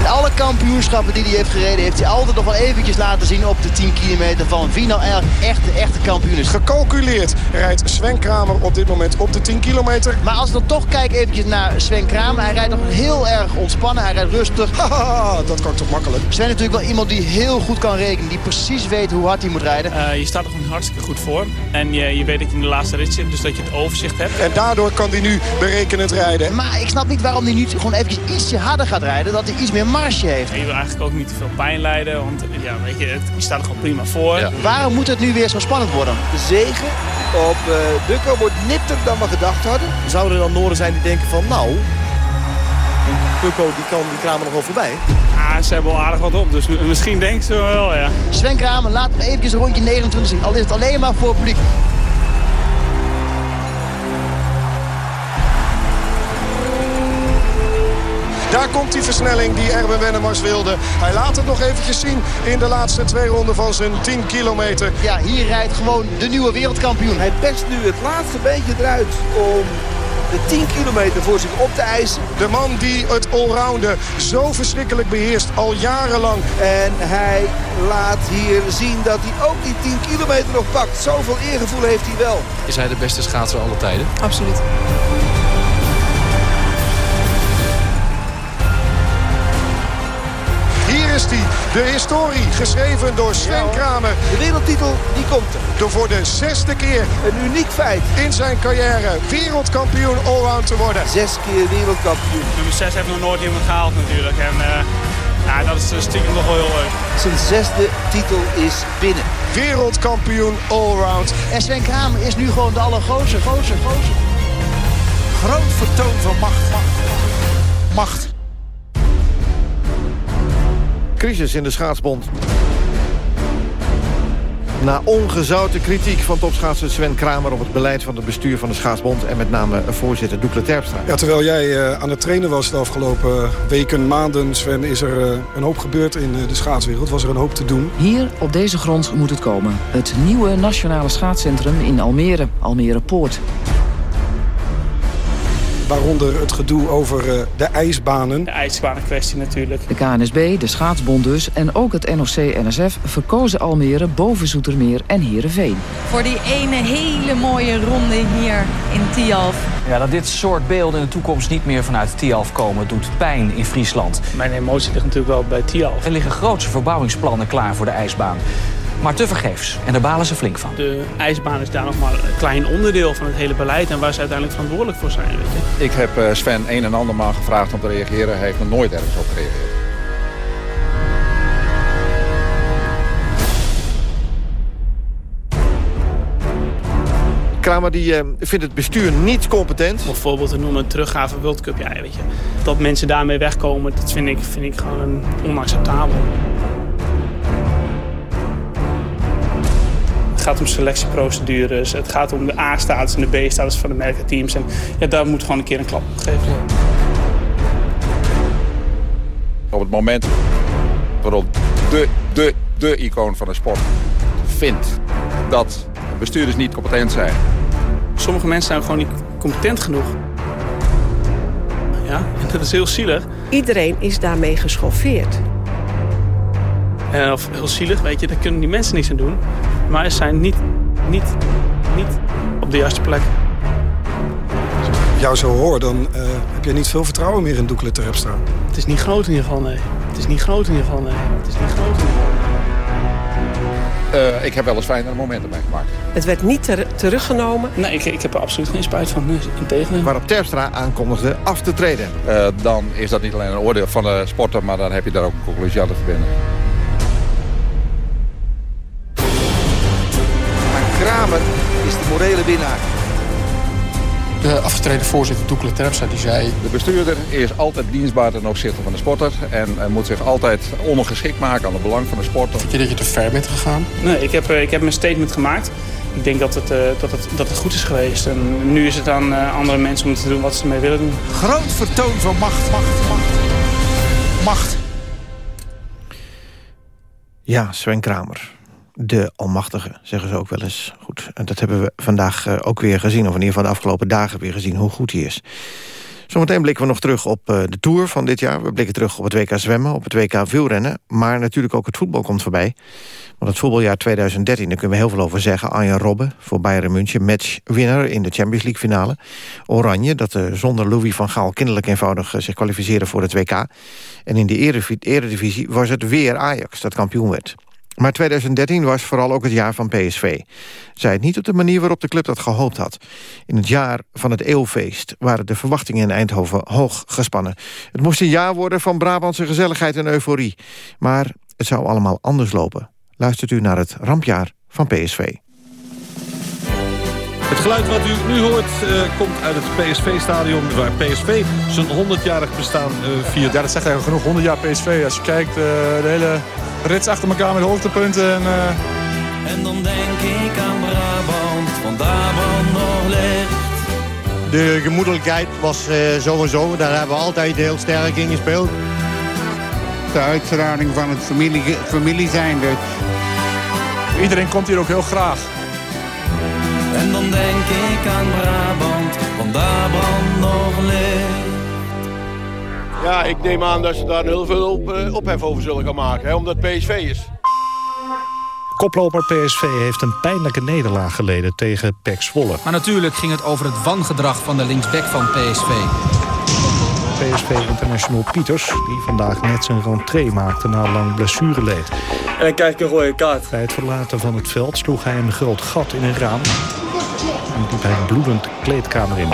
In alle kampioenschappen die hij heeft gereden... heeft hij altijd nog wel eventjes laten zien op de 10 kilometer... van wie nou echt de echte kampioen is. Gecalculeerd rijdt Sven Kramer op dit moment op de 10 kilometer. Maar als we dan toch kijken eventjes naar Sven Kramer... hij rijdt nog heel erg ontspannen, hij rijdt rustig. Haha, dat kan toch makkelijk. Sven is natuurlijk wel iemand die heel goed kan rekenen... die precies weet hoe hard hij moet rijden. Uh, je staat er gewoon hartstikke goed voor. En je, je weet dat je in de laatste rit zit, dus dat je het overzicht hebt. En daardoor kan hij nu berekenend rijden. Maar ik snap niet waarom hij niet gewoon eventjes ietsje harder gaat rijden... dat hij iets meer marge heeft. je wil eigenlijk ook niet te veel pijn lijden, want ja, weet je, het, je staat er gewoon prima voor. Waarom moet het nu weer zo spannend worden? De zegen op uh, Dukko wordt nipter dan we gedacht hadden. Zouden er dan Noorden zijn die denken van, nou, Dukko die kan die Kramer nog wel voorbij? Ja, ze hebben wel aardig wat op, dus misschien denken ze wel, ja. Sven Kramer, laat hem eventjes een rondje 29 zien. Al is het alleen maar voor het publiek. Daar komt die versnelling die Erben Wennemars wilde. Hij laat het nog eventjes zien in de laatste twee ronden van zijn 10 kilometer. Ja, hier rijdt gewoon de nieuwe wereldkampioen. Hij pest nu het laatste beetje eruit om de 10 kilometer voor zich op te eisen. De man die het allrounden zo verschrikkelijk beheerst al jarenlang. En hij laat hier zien dat hij ook die 10 kilometer nog pakt. Zoveel eergevoel heeft hij wel. Is hij de beste schaatser aller tijden? Absoluut. De historie, geschreven door Sven Kramer. De wereldtitel, die komt er. Door voor de zesde keer. Een uniek feit. In zijn carrière wereldkampioen allround te worden. Zes keer wereldkampioen. Nummer 6 heeft nog nooit iemand gehaald natuurlijk. En uh, ja, dat is stiekem nog wel heel leuk. Zijn zesde titel is binnen. Wereldkampioen allround. En Sven Kramer is nu gewoon de allergrootste, grootste, grootste. Groot vertoon van macht. Macht. macht. Crisis in de schaatsbond. Na ongezouten kritiek van topschaatser Sven Kramer... op het beleid van het bestuur van de schaatsbond... en met name voorzitter Doekle Terpstra. Ja, terwijl jij uh, aan het trainen was de afgelopen weken, maanden... Sven, is er uh, een hoop gebeurd in uh, de schaatswereld. Was er een hoop te doen? Hier, op deze grond, moet het komen. Het nieuwe nationale schaatscentrum in Almere, Almere Poort. Waaronder het gedoe over uh, de ijsbanen. De ijsbanen kwestie natuurlijk. De KNSB, de Schaatsbond dus en ook het NOC-NSF verkozen Almere boven Zoetermeer en Heerenveen. Voor die ene hele mooie ronde hier in Tialf. Ja, dat dit soort beelden in de toekomst niet meer vanuit Tialf komen... doet pijn in Friesland. Mijn emotie ligt natuurlijk wel bij Tialf. Er liggen grootse verbouwingsplannen klaar voor de ijsbaan. Maar tevergeefs. En daar balen ze flink van. De ijsbaan is daar nog maar een klein onderdeel van het hele beleid... en waar ze uiteindelijk verantwoordelijk voor zijn. Weet je. Ik heb Sven een en ander maal gevraagd om te reageren. Hij heeft nog nooit ergens op gereageerd. Kramer die, uh, vindt het bestuur niet competent. Bijvoorbeeld te noemen een teruggave World Cup. Ja, weet je. Dat mensen daarmee wegkomen, dat vind ik, vind ik gewoon onacceptabel. Het gaat om selectieprocedures, het gaat om de A-status en de B-status van de merkenteams. En ja, daar moet gewoon een keer een klap op gegeven worden. Op het moment waarop de, de, de icoon van de sport vindt dat bestuurders niet competent zijn. Sommige mensen zijn gewoon niet competent genoeg. Ja, dat is heel zielig. Iedereen is daarmee geschoffeerd. En of heel zielig, weet je, daar kunnen die mensen niks aan doen. Maar ze zijn niet, niet, niet op de juiste plek. Als ik jou zo hoor, dan uh, heb je niet veel vertrouwen meer in Doekle Terpstra. Het is niet groot in ieder geval, nee. Het is niet groot in ieder geval, nee. Het is niet groot in ieder geval. Uh, ik heb wel eens fijnere momenten meegemaakt. Het werd niet ter teruggenomen? Nee, ik, ik heb er absoluut geen spijt van. Nee, integendeel. Waarop Terpstra aankondigde af te treden. Uh, dan is dat niet alleen een oordeel van de sporter... maar dan heb je daar ook een conclusie aan te verbinden. Winnaar. De afgetreden voorzitter Doekle Terpstra die zei... De bestuurder is altijd dienstbaar ten opzichte van de sporter... en moet zich altijd ondergeschikt maken aan het belang van de sporter. Vind je dat je te ver bent gegaan? Nee, ik heb, ik heb mijn statement gemaakt. Ik denk dat het, dat, het, dat het goed is geweest. En nu is het aan andere mensen om te doen wat ze ermee willen doen. Groot vertoon van macht, macht, macht. Macht. Ja, Sven Kramer de Almachtige, zeggen ze ook wel eens. Goed, en dat hebben we vandaag uh, ook weer gezien... of in ieder geval de afgelopen dagen weer gezien, hoe goed hij is. Zometeen blikken we nog terug op uh, de Tour van dit jaar. We blikken terug op het WK zwemmen, op het WK wielrennen. Maar natuurlijk ook het voetbal komt voorbij. Want het voetbaljaar 2013, daar kunnen we heel veel over zeggen. Arjen Robben voor Bayern München, matchwinnaar in de Champions League finale. Oranje, dat uh, zonder Louis van Gaal kinderlijk eenvoudig zich kwalificeerde voor het WK. En in de eredivisie was het weer Ajax dat kampioen werd. Maar 2013 was vooral ook het jaar van PSV. Zij het niet op de manier waarop de club dat gehoopt had. In het jaar van het eeuwfeest waren de verwachtingen in Eindhoven hoog gespannen. Het moest een jaar worden van Brabantse gezelligheid en euforie. Maar het zou allemaal anders lopen. Luistert u naar het rampjaar van PSV. Het geluid wat u nu hoort uh, komt uit het PSV-stadion... waar PSV zijn 100-jarig bestaan uh, viert. Ja, dat zegt eigenlijk genoeg. 100 jaar PSV. Als je kijkt, uh, de hele rits achter elkaar met hoogtepunten. En, en dan denk ik aan Brabant, van Brabant nog licht. De gemoedelijkheid was zo en zo. Daar hebben we altijd heel sterk in gespeeld. De uitstraling van het familie, familie zijn dus. Iedereen komt hier ook heel graag. En dan denk ik aan Brabant, van Brabant nog licht. Ja, ik neem aan dat ze daar heel veel op, uh, ophef over zullen gaan maken, hè, omdat het PSV is. Koploper PSV heeft een pijnlijke nederlaag geleden tegen PEC Zwolle. Maar natuurlijk ging het over het wangedrag van de linksback van PSV. PSV-international Pieters, die vandaag net zijn rentree maakte na lang blessureleed. En dan krijg ik een rode kaart. Bij het verlaten van het veld sloeg hij een groot gat in een raam. En liep hij bloedend de kleedkamer in.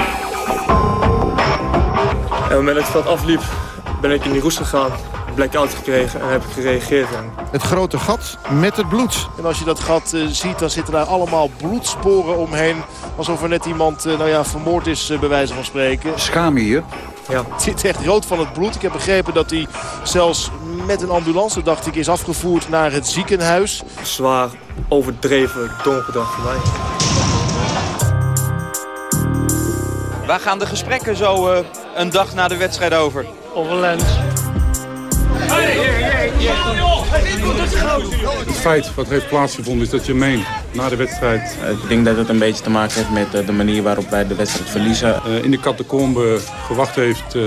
En op het moment dat het veld afliep, ben ik in die roest gegaan. Blackout gekregen en heb ik gereageerd. Het grote gat met het bloed. En als je dat gat uh, ziet, dan zitten daar allemaal bloedsporen omheen. Alsof er net iemand uh, nou ja, vermoord is, uh, bij wijze van spreken. Schaam je je? Ja. Het zit echt rood van het bloed. Ik heb begrepen dat hij zelfs met een ambulance, dacht ik, is afgevoerd naar het ziekenhuis. Zwaar overdreven donderdag voor mij. Waar gaan de gesprekken zo uh, een dag na de wedstrijd over? Over Lens. Het feit wat heeft plaatsgevonden is dat je meent na de wedstrijd... Ik denk dat het een beetje te maken heeft met de manier waarop wij de wedstrijd verliezen. Uh, in de catacombe gewacht heeft uh,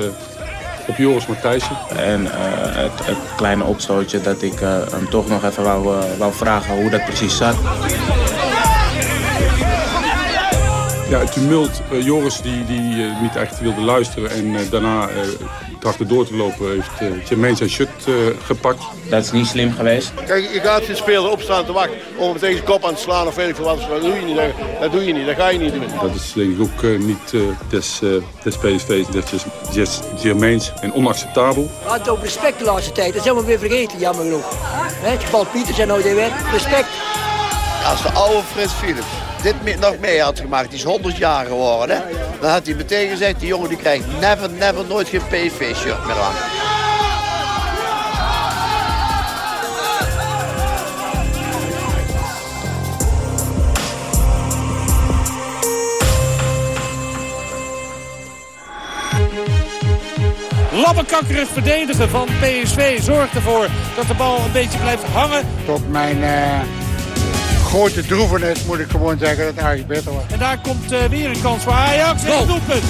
op Joris Matthijssen. En uh, het, het, kleine opstootje dat ik hem toch nog even wou, wou vragen hoe dat precies zat. Ja, het tumult. Uh, Joris die, die uh, niet echt wilde luisteren en uh, daarna trachtte door te lopen, heeft uh, Jermaine zijn shirt gepakt. Dat is niet slim geweest. Kijk, je gaat geen speler opstaan te wachten om hem tegen zijn kop aan te slaan of weet ik veel wat. Dat doe je niet, dat doe je niet, dat ga je niet doen. Dat is denk ik ook niet des, des PSV's, des, des Jermaines en onacceptabel. Ja, het over respect de laatste tijd, dat zijn we weer vergeten, jammer genoeg. Het geval Pieters en nou weer, respect. Als de oude Frits Philips dit nog mee had gemaakt, die is 100 jaar geworden, hè? dan had hij meteen gezegd, die jongen die krijgt never, never, nooit geen PSV-shirt meer aan. Labbenkakkerig verdedigen van PSV zorgt ervoor dat de bal een beetje blijft hangen. Tot mijn... Uh grote droevenis moet ik gewoon zeggen dat het eigenlijk beter was. En daar komt uh, weer een kans voor Ajax. En doelpunt.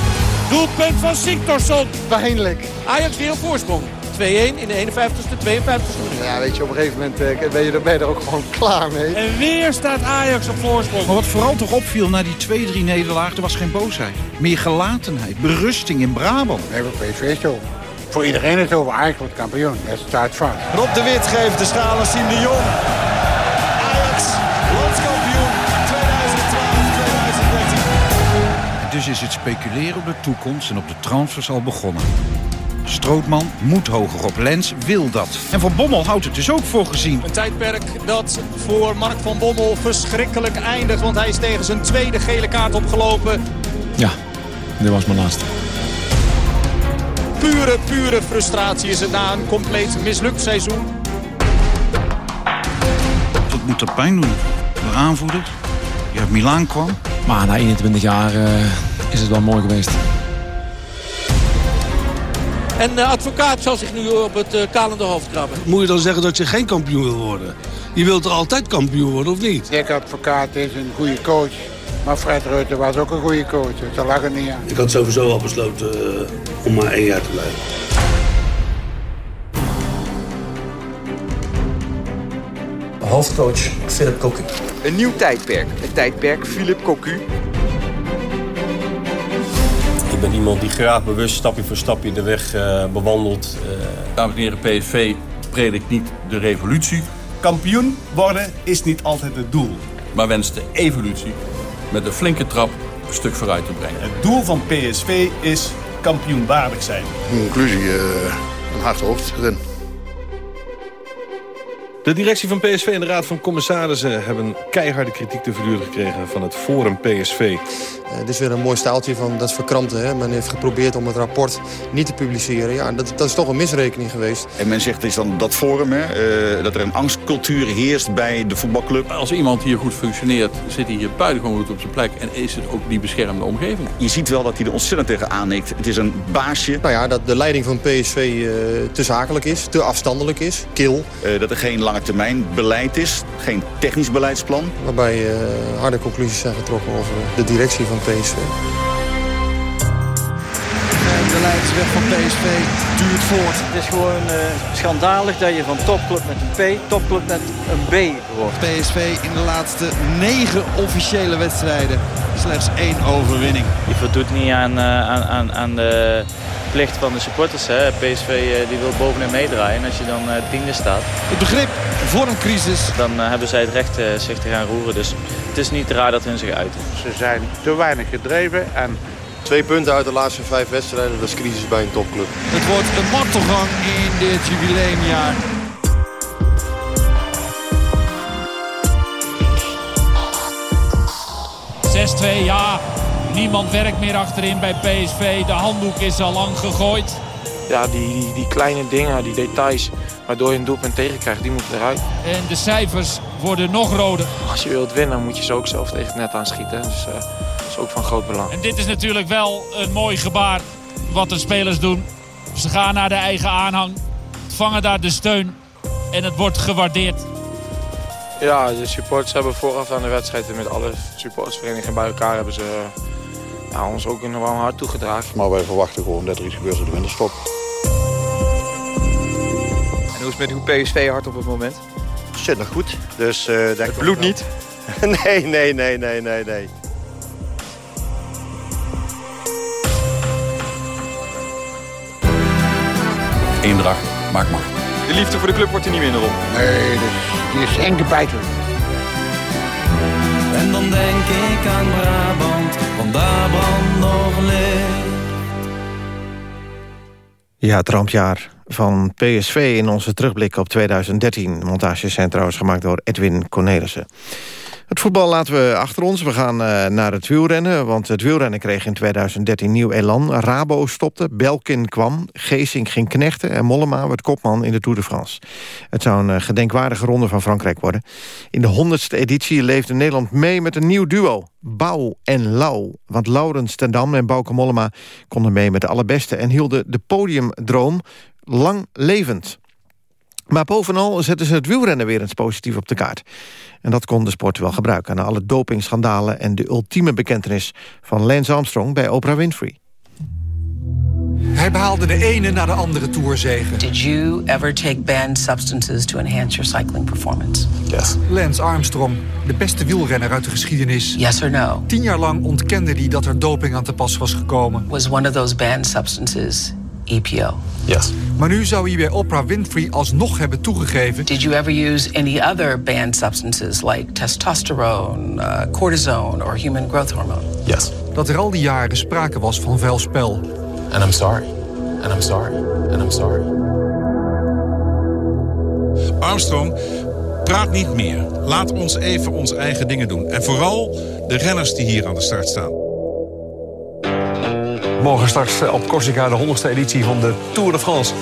Doelpunt van Siktorsson. Pijnlijk. Ajax weer op voorsprong. 2-1 in de 51ste, 52ste minuut. Ja, weet je, op een gegeven moment uh, ben, je, ben je er ook gewoon klaar mee. En weer staat Ajax op voorsprong. Maar wat vooral toch opviel na die 2-3 nederlaag, er was geen boosheid. Meer gelatenheid, berusting in Brabant. Nee, voor PSV het over. Voor iedereen is het over. Ajax wordt kampioen. Dat staat vast. Rob de Wit geeft de schaal aan Siem de Jong. Dus is het speculeren op de toekomst en op de transfers al begonnen. Strootman moet hoger op. Lens wil dat. En Van Bommel houdt het dus ook voor gezien. Een tijdperk dat voor Mark van Bommel verschrikkelijk eindigt. Want hij is tegen zijn tweede gele kaart opgelopen. Ja, dit was mijn laatste. Pure, pure frustratie is het na een compleet mislukt seizoen. Dat moet er pijn doen. De aanvoerder, die uit Milaan kwam. Maar na 21 jaar uh, is het wel mooi geweest. En de advocaat zal zich nu op het uh, kalende hoofd krabben. Moet je dan zeggen dat je geen kampioen wil worden? Je wilt er altijd kampioen worden, of niet? Dick Advocaat is een goede coach. Maar Fred Rutte was ook een goede coach. Dus daar lag het niet aan. Ik had sowieso al besloten uh, om maar één jaar te blijven. Hoofdcoach Philip Cocu. Een nieuw tijdperk. Het tijdperk Philip Cocu. Ik ben iemand die graag bewust stapje voor stapje de weg uh, bewandelt. Uh... Dames en heren, PSV predikt niet de revolutie. Kampioen worden is niet altijd het doel. Maar wenst de evolutie met een flinke trap een stuk vooruit te brengen. Het doel van PSV is kampioenwaardig zijn. Conclusie, uh, een hard hoofd erin. De directie van PSV en de Raad van Commissarissen... hebben keiharde kritiek te verduren gekregen van het Forum PSV. Uh, dit is weer een mooi staaltje van dat verkrampte. Hè? Men heeft geprobeerd om het rapport niet te publiceren. Ja, dat, dat is toch een misrekening geweest. En men zegt, het is dan dat forum, hè, uh, dat er een angstcultuur heerst bij de voetbalclub. Als iemand hier goed functioneert, zit hij hier buitengewoon goed op zijn plek. En is het ook die beschermde omgeving. Je ziet wel dat hij er ontzettend tegen aannikt. Het is een baasje. Nou ja, dat de leiding van PSV uh, te zakelijk is, te afstandelijk is, kil. dat er geen lange termijn beleid is, geen technisch beleidsplan. Waarbij harde conclusies zijn getrokken over de directie van PSV. De leidersweg van PSV duurt voort. Het is gewoon uh, schandalig dat je van topclub met een P, topclub met een B wordt. PSV in de laatste negen officiële wedstrijden slechts één overwinning. Je voldoet niet aan, uh, aan, aan, aan de plicht van de supporters. Hè. PSV uh, die wil bovenin meedraaien. En als je dan tiende staat... Het begrip voor een crisis. Dan hebben zij het recht zich te gaan roeren. Dus het is niet raar dat hun zich uiten. Ze zijn te weinig gedreven en Twee punten uit de laatste vijf wedstrijden, dat is crisis bij een topclub. Het wordt een martelgang in dit jubileumjaar. ja. Niemand werkt meer achterin bij PSV. De handdoek is al lang gegooid. ja, die, die, die kleine dingen, die details waardoor je een doelpunt tegenkrijgt, die moeten eruit. En de cijfers worden nog roder. Als je wilt winnen moet je ze ook zelf tegen het net aanschieten. Dus uh, dat is ook van groot belang. En dit is natuurlijk wel een mooi gebaar wat de spelers doen. Ze gaan naar de eigen aanhang, vangen daar de steun en het wordt gewaardeerd. Ja, de supporters hebben vooraf aan de wedstrijd met alle supportersverenigingen bij elkaar hebben ze ja, ons ook een warm hart toegedragen. Maar wij verwachten gewoon dat er iets gebeurt in de winterstop. En hoe is het met uw PSV-hart op het moment? Zit nog goed. Dus, uh, denk het bloed niet? nee, nee, nee, nee, nee, nee. Eendracht, maak maar. De liefde voor de club wordt er niet minder op. Nee, dus, die is eng bijtelijk. En dan denk ik aan Brabant, want daar brandt nog licht. Ja, het rampjaar van PSV in onze terugblik op 2013. Montages zijn trouwens gemaakt door Edwin Cornelissen. Het voetbal laten we achter ons. We gaan uh, naar het wielrennen, want het wielrennen kreeg in 2013 nieuw elan. Rabo stopte, Belkin kwam, Geesink ging knechten... en Mollema werd kopman in de Tour de France. Het zou een uh, gedenkwaardige ronde van Frankrijk worden. In de honderdste editie leefde Nederland mee met een nieuw duo. Bouw en Lau. Want Laurens ten Dam en Bauke Mollema konden mee met de allerbeste... en hielden de podiumdroom lang levend. Maar bovenal zetten ze het wielrennen weer eens positief op de kaart. En dat kon de sport wel gebruiken... na alle dopingschandalen en de ultieme bekentenis... van Lance Armstrong bij Oprah Winfrey. Hij behaalde de ene na de andere tourzegen. Did you ever take banned substances to enhance your cycling performance? Yes. Lance Armstrong, de beste wielrenner uit de geschiedenis. Yes or no? Tien jaar lang ontkende hij dat er doping aan te pas was gekomen. Was one of those banned substances EPO? Yes. Maar nu zou hij bij Oprah Winfrey alsnog hebben toegegeven... Did you ever use any other banned substances like testosterone, uh, cortisone or human growth hormone? Yes. Dat er al die jaren sprake was van vuil spel. And I'm sorry. And I'm sorry. And I'm sorry. Armstrong, praat niet meer. Laat ons even onze eigen dingen doen. En vooral de renners die hier aan de start staan. Morgen start op Corsica de 100ste editie van de Tour de France.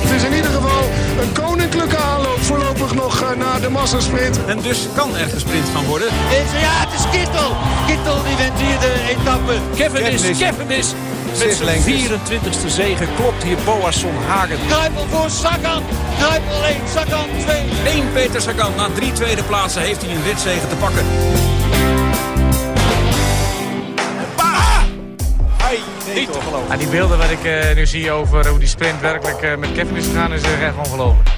Het is in ieder geval een koninklijke aanloop voorlopig nog eh, naar de massasprint. En dus kan er gesprint gaan worden. Ja, het is Kittel. Kittel die wint hier de etappe. Cavendish, Cavendish. Met zijn 24e zegen klopt hier Boasson Hagen. Kruipel voor Sagan. Kruipel 1, Sagan 2. 1 Peter Sagan. Na drie tweede plaatsen heeft hij een ritzegen te pakken. Niet Ja, die beelden wat ik uh, nu zie over hoe die sprint werkelijk uh, met Kevin is gegaan, is uh, echt ongelooflijk.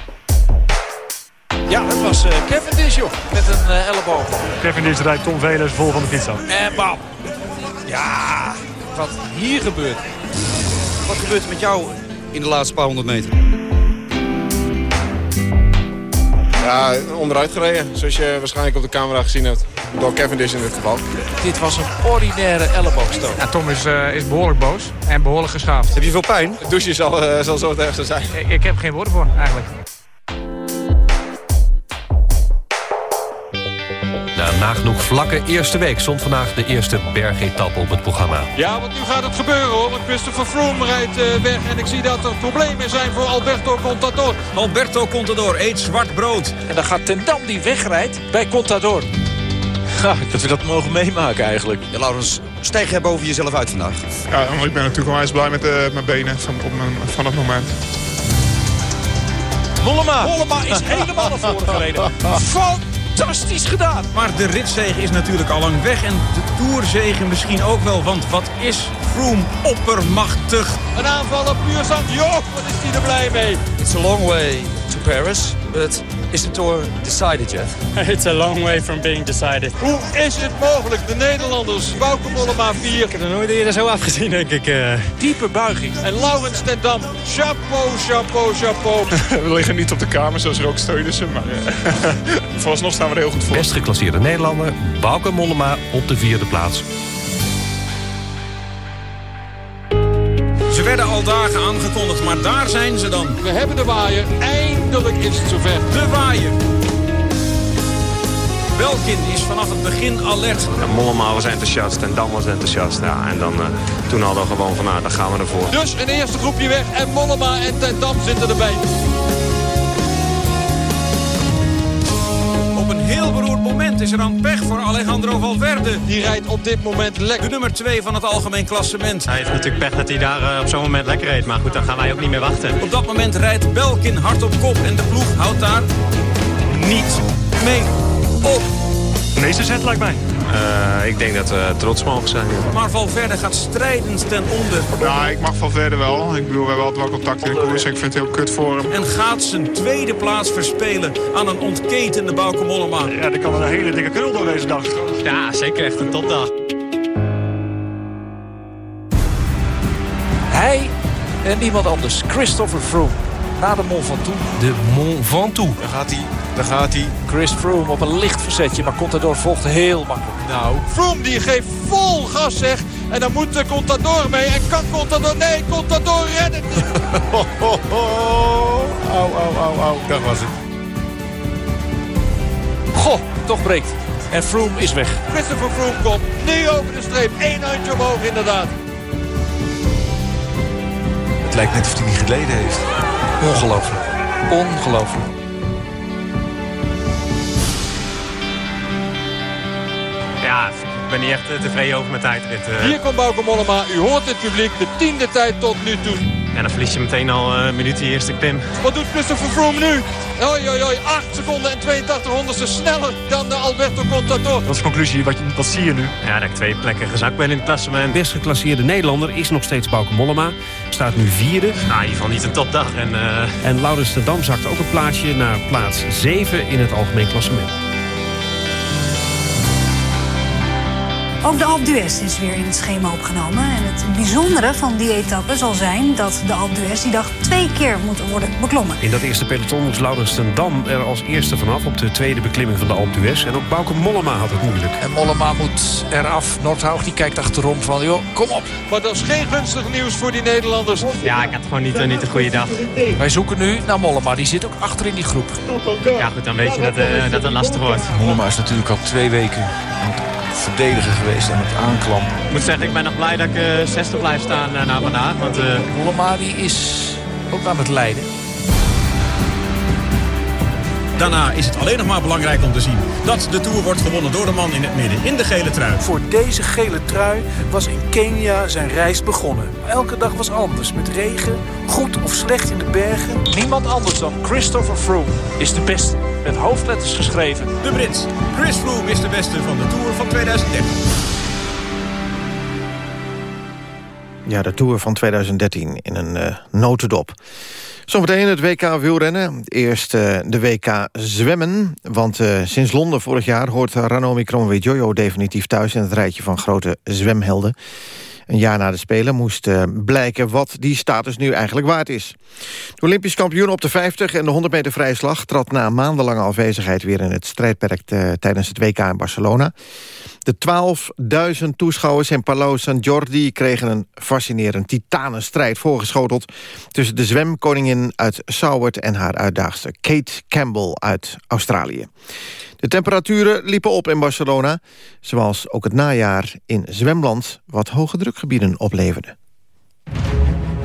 Ja, dat was Cavendish, joh. Met een elleboog. Cavendish rijdt Tom Velers vol van de fiets af. En bam. Ja, wat hier gebeurt. Wat gebeurt er met jou in de laatste paar honderd meter? Ja, onderuit gereden. Zoals je waarschijnlijk op de camera gezien hebt. Door Cavendish in dit geval. Dit was een ordinaire elleboogstoot. Ja, Tom is, uh, is behoorlijk boos en behoorlijk geschaafd. Heb je veel pijn? Het douche zal, uh, zal zo het ergste zijn. Ik, ik heb geen woorden voor, eigenlijk. Na nagenoeg vlakke eerste week stond vandaag de eerste bergetappe op het programma. Ja, want nu gaat het gebeuren hoor. Want Christopher Froome rijdt uh, weg. En ik zie dat er problemen zijn voor Alberto Contador. Alberto Contador eet zwart brood. En dan gaat Ten Dam die wegrijdt bij Contador. Ja, dat we dat mogen meemaken eigenlijk. Ja, Laurens, stijg jij boven jezelf uit vandaag? Ja, ik ben natuurlijk onwijs blij met uh, mijn benen van, op mijn, van het moment. Mollema! Mollema is helemaal naar voren gereden. Fantastisch gedaan! Maar de ritzege is natuurlijk al lang weg en de toerzege misschien ook wel. Want wat is Froome oppermachtig. Een aanval op puur zand. Joh, wat is hij er blij mee. It's a long way to Paris, but is the tour decided yet? It's a long way from being decided. Hoe is het mogelijk? De Nederlanders, Bauke Mollema 4. Ik heb er nooit eerder zo afgezien, denk ik. Uh... Diepe buiging. En Laurens ten Dam, chapeau, chapeau, chapeau. we liggen niet op de kamer zoals Rook Steunissen, maar uh, vooralsnog staan we er heel goed voor. Best geclasseerde Nederlander, Bauke Mollema op de vierde plaats. Al dagen aangekondigd, maar daar zijn ze dan. We hebben de waaier. Eindelijk is het zover. De waaier. Belkin is vanaf het begin alert. Ja, Mollema was enthousiast en Dan was enthousiast. Ja, en dan, uh, toen hadden we gewoon van, nou, dan gaan we ervoor. Dus een eerste groepje weg en Mollema en Ten Dam zitten erbij. Moment is er dan pech voor Alejandro Valverde. Die rijdt op dit moment lekker. De nummer 2 van het algemeen klassement. Hij heeft natuurlijk pech dat hij daar uh, op zo'n moment lekker reed. Maar goed, dan gaan wij ook niet meer wachten. Op dat moment rijdt Belkin hard op kop. En de ploeg houdt daar niet mee op. Eerste set lijkt mij. Uh, ik denk dat we trots mogen zijn. Maar Valverde gaat strijdend ten onder. Ja, ik mag Valverde wel. Ik bedoel, we hebben altijd wel contact in de koers. Ik vind het heel kut voor hem. En gaat zijn tweede plaats verspelen aan een ontketende Bauke Mollema. Ja, dat kan een hele dikke krul door deze dag. Ja, zeker echt een topdag. Hij en niemand anders. Christopher Froome. Na de Mont Ventoux. De Mont Ventoux. Daar gaat hij. Daar gaat hij. Chris Froome op een licht verzetje. Maar Contador volgt heel makkelijk. Nou, Froome die geeft vol gas zeg. En dan moet Contador mee. En kan Contador... Nee, Contador redden. oh, oh, oh. Au, au, au, au. Dat was het. Goh, toch breekt. En Froome is weg. Christopher Froome komt nu over de streep. Eén handje omhoog inderdaad. Het lijkt net of hij niet geleden heeft. Ongelooflijk. Ongelooflijk. Ja, ik ben niet echt tevreden over mijn tijdrit. Hier komt Bauke Mollema. U hoort het publiek. De tiende tijd tot nu toe. En dan verlies je meteen al een minuut die eerste klim. Wat doet Christopher Froome nu? Oei, oei, oei. 8 seconden en 82 honderdste sneller dan de Alberto Contador. Wat is de conclusie? Wat, wat zie je nu? Ja, dat ik twee plekken gezakt ben in het klassement. De best geclasseerde Nederlander is nog steeds Bauke Mollema. Staat nu vierde. Nou, in ieder geval niet een topdag. En, uh... en Laurens de Dam zakt ook een plaatsje naar plaats 7 in het algemeen klassement. Ook de Alpe d'Huez is weer in het schema opgenomen. En het bijzondere van die etappe zal zijn dat de Alpe d'Huez die dag twee keer moet worden beklommen. In dat eerste peloton moest Laurens ten Dam er als eerste vanaf op de tweede beklimming van de Alpe d'Huez. En ook Bauke Mollema had het moeilijk. En Mollema moet eraf. Nordhaug die kijkt achterom van, joh, kom op. Maar dat is geen gunstig nieuws voor die Nederlanders. Ja, ik had gewoon niet, uh, niet een goede dag. Wij zoeken nu naar Mollema. Die zit ook achter in die groep. Ja goed, dan weet je dat, uh, dat het lastig wordt. Mollema is natuurlijk al twee weken verdedigen geweest en het aanklampen. Ik moet zeggen, ik ben nog blij dat ik uh, 60 blijf staan uh, na vandaag. Want, uh... Die is ook aan het lijden. Daarna is het alleen nog maar belangrijk om te zien dat de Tour wordt gewonnen door de man in het midden, in de gele trui. Voor deze gele trui was in Kenia zijn reis begonnen. Elke dag was anders, met regen, goed of slecht in de bergen. Niemand anders dan Christopher Froome is de beste, met hoofdletters geschreven. De Brits, Chris Froome is de beste van de Tour van 2013. Ja, de Tour van 2013 in een uh, notendop. Zometeen het WK wielrennen. Eerst uh, de WK zwemmen. Want uh, sinds Londen vorig jaar hoort Ranomi Kromowidjojo definitief thuis... in het rijtje van grote zwemhelden. Een jaar na de Spelen moest uh, blijken wat die status nu eigenlijk waard is. De Olympisch kampioen op de 50 en de 100 meter vrije slag... trad na maandenlange afwezigheid weer in het strijdperk tijdens het WK in Barcelona. De 12.000 toeschouwers in Palau San Jordi kregen een fascinerend titanenstrijd voorgeschoteld... tussen de zwemkoningin uit Sauwert en haar uitdaagster Kate Campbell uit Australië. De temperaturen liepen op in Barcelona, zoals ook het najaar in zwemland wat hoge drukgebieden opleverde.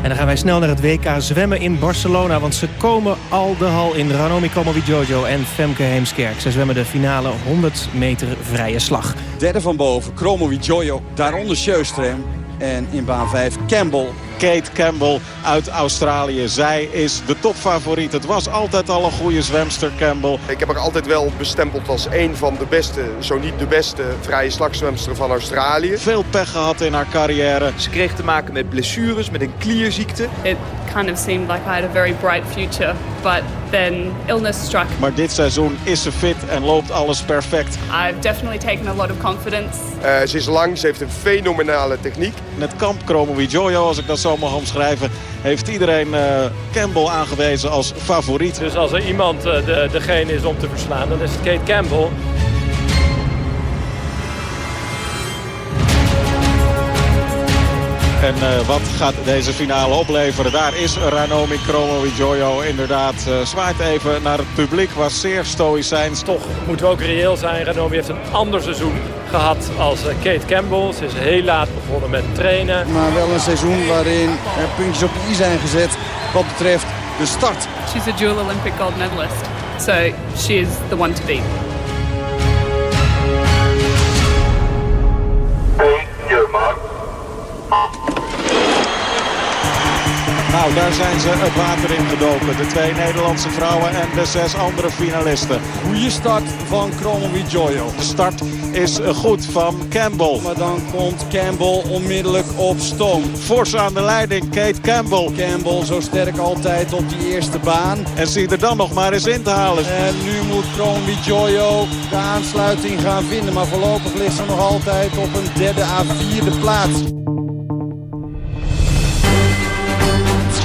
En dan gaan wij snel naar het WK zwemmen in Barcelona. Want ze komen al de hal in. Ranomi Kromowidjojo en Femke Heemskerk. Ze zwemmen de finale 100 meter vrije slag. Derde van boven, Kromowidjojo. Daaronder Sjöström. En in baan 5 Campbell. Kate Campbell uit Australië. Zij is de topfavoriet. Het was altijd al een goede zwemster, Campbell. Ik heb haar altijd wel bestempeld als een van de beste, zo niet de beste, vrije slagzwemster van Australië. Veel pech gehad in haar carrière. Ze kreeg te maken met blessures, met een klierziekte. Kind of seemed like I had a very bright future, but then illness struck. Maar dit seizoen is ze fit en loopt alles perfect. I've definitely taken a lot of confidence. Uh, ze is lang, ze heeft een fenomenale techniek. Het kamp Kromowidjojo, als ik dat zo mag omschrijven, heeft iedereen uh, Campbell aangewezen als favoriet. Dus als er iemand uh, de, degene is om te verslaan, dan is het Kate Campbell. En uh, wat gaat deze finale opleveren? Daar is Ranomi Kromowidjojo inderdaad. Uh, zwaait even naar het publiek, was zeer stoïcijns. Toch moeten we ook reëel zijn. Ranomi heeft een ander seizoen gehad als uh, Kate Campbell. Ze is heel laat begonnen met trainen. Maar wel een seizoen waarin er puntjes op de i zijn gezet wat betreft de start. She's a dual Olympic gold medalist. So she is the one to beat. Nou, daar zijn ze het water in gedoken. De twee Nederlandse vrouwen en de zes andere finalisten. Goeie start van Kromovi Jojo. De start is goed van Campbell. Maar dan komt Campbell onmiddellijk op stoom. Fors aan de leiding, Kate Campbell. Campbell zo sterk altijd op die eerste baan. En zie er dan nog maar eens in te halen. En nu moet Kromovi Jojo de aansluiting gaan vinden. Maar voorlopig ligt ze nog altijd op een derde à vierde plaats.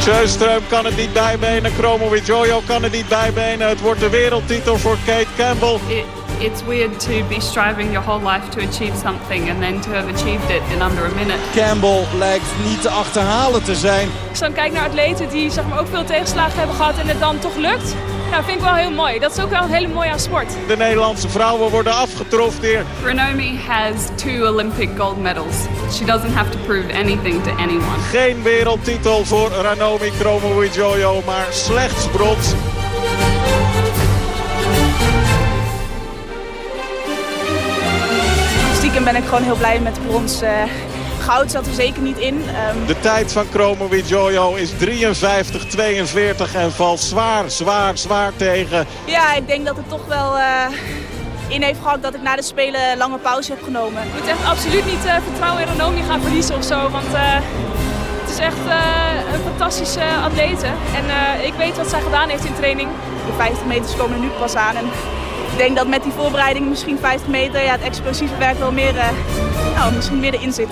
Sjöström kan het niet bijbenen. Kromowidjojo kan het niet bijbenen. Het wordt de wereldtitel voor Kate Campbell. It, it's weird to be striving your whole life to achieve something and then to have achieved it in under a minute. Campbell lijkt niet te achterhalen te zijn. Als ik dan kijk naar atleten die zeg maar, ook veel tegenslagen hebben gehad en het dan toch lukt. Nou, vind ik wel heel mooi. Dat is ook wel een hele mooie sport. De Nederlandse vrouwen worden afgetroefd hier. Renomi has two Olympic gold medals. She doesn't have to prove anything to anyone. Geen wereldtitel voor Ranomi Kromowidjojo, maar slechts brons. Stiekem ben ik gewoon heel blij met de brons. Goud zat er zeker niet in. Um... De tijd van Kromowidjojo is 53-42 en valt zwaar, zwaar, zwaar tegen. Ja, ik denk dat het toch wel... Uh in heeft gehad dat ik na de Spelen lange pauze heb genomen. Ik moet echt absoluut niet uh, vertrouwen in Renomi gaan verliezen of zo. Want uh, het is echt uh, een fantastische atlete. En ik weet wat zij gedaan heeft in training. De 50 meters komen er nu pas aan. En ik denk dat met die voorbereiding misschien 50 meter ja, het explosieve werk wel meer, nou, misschien meer erin zit.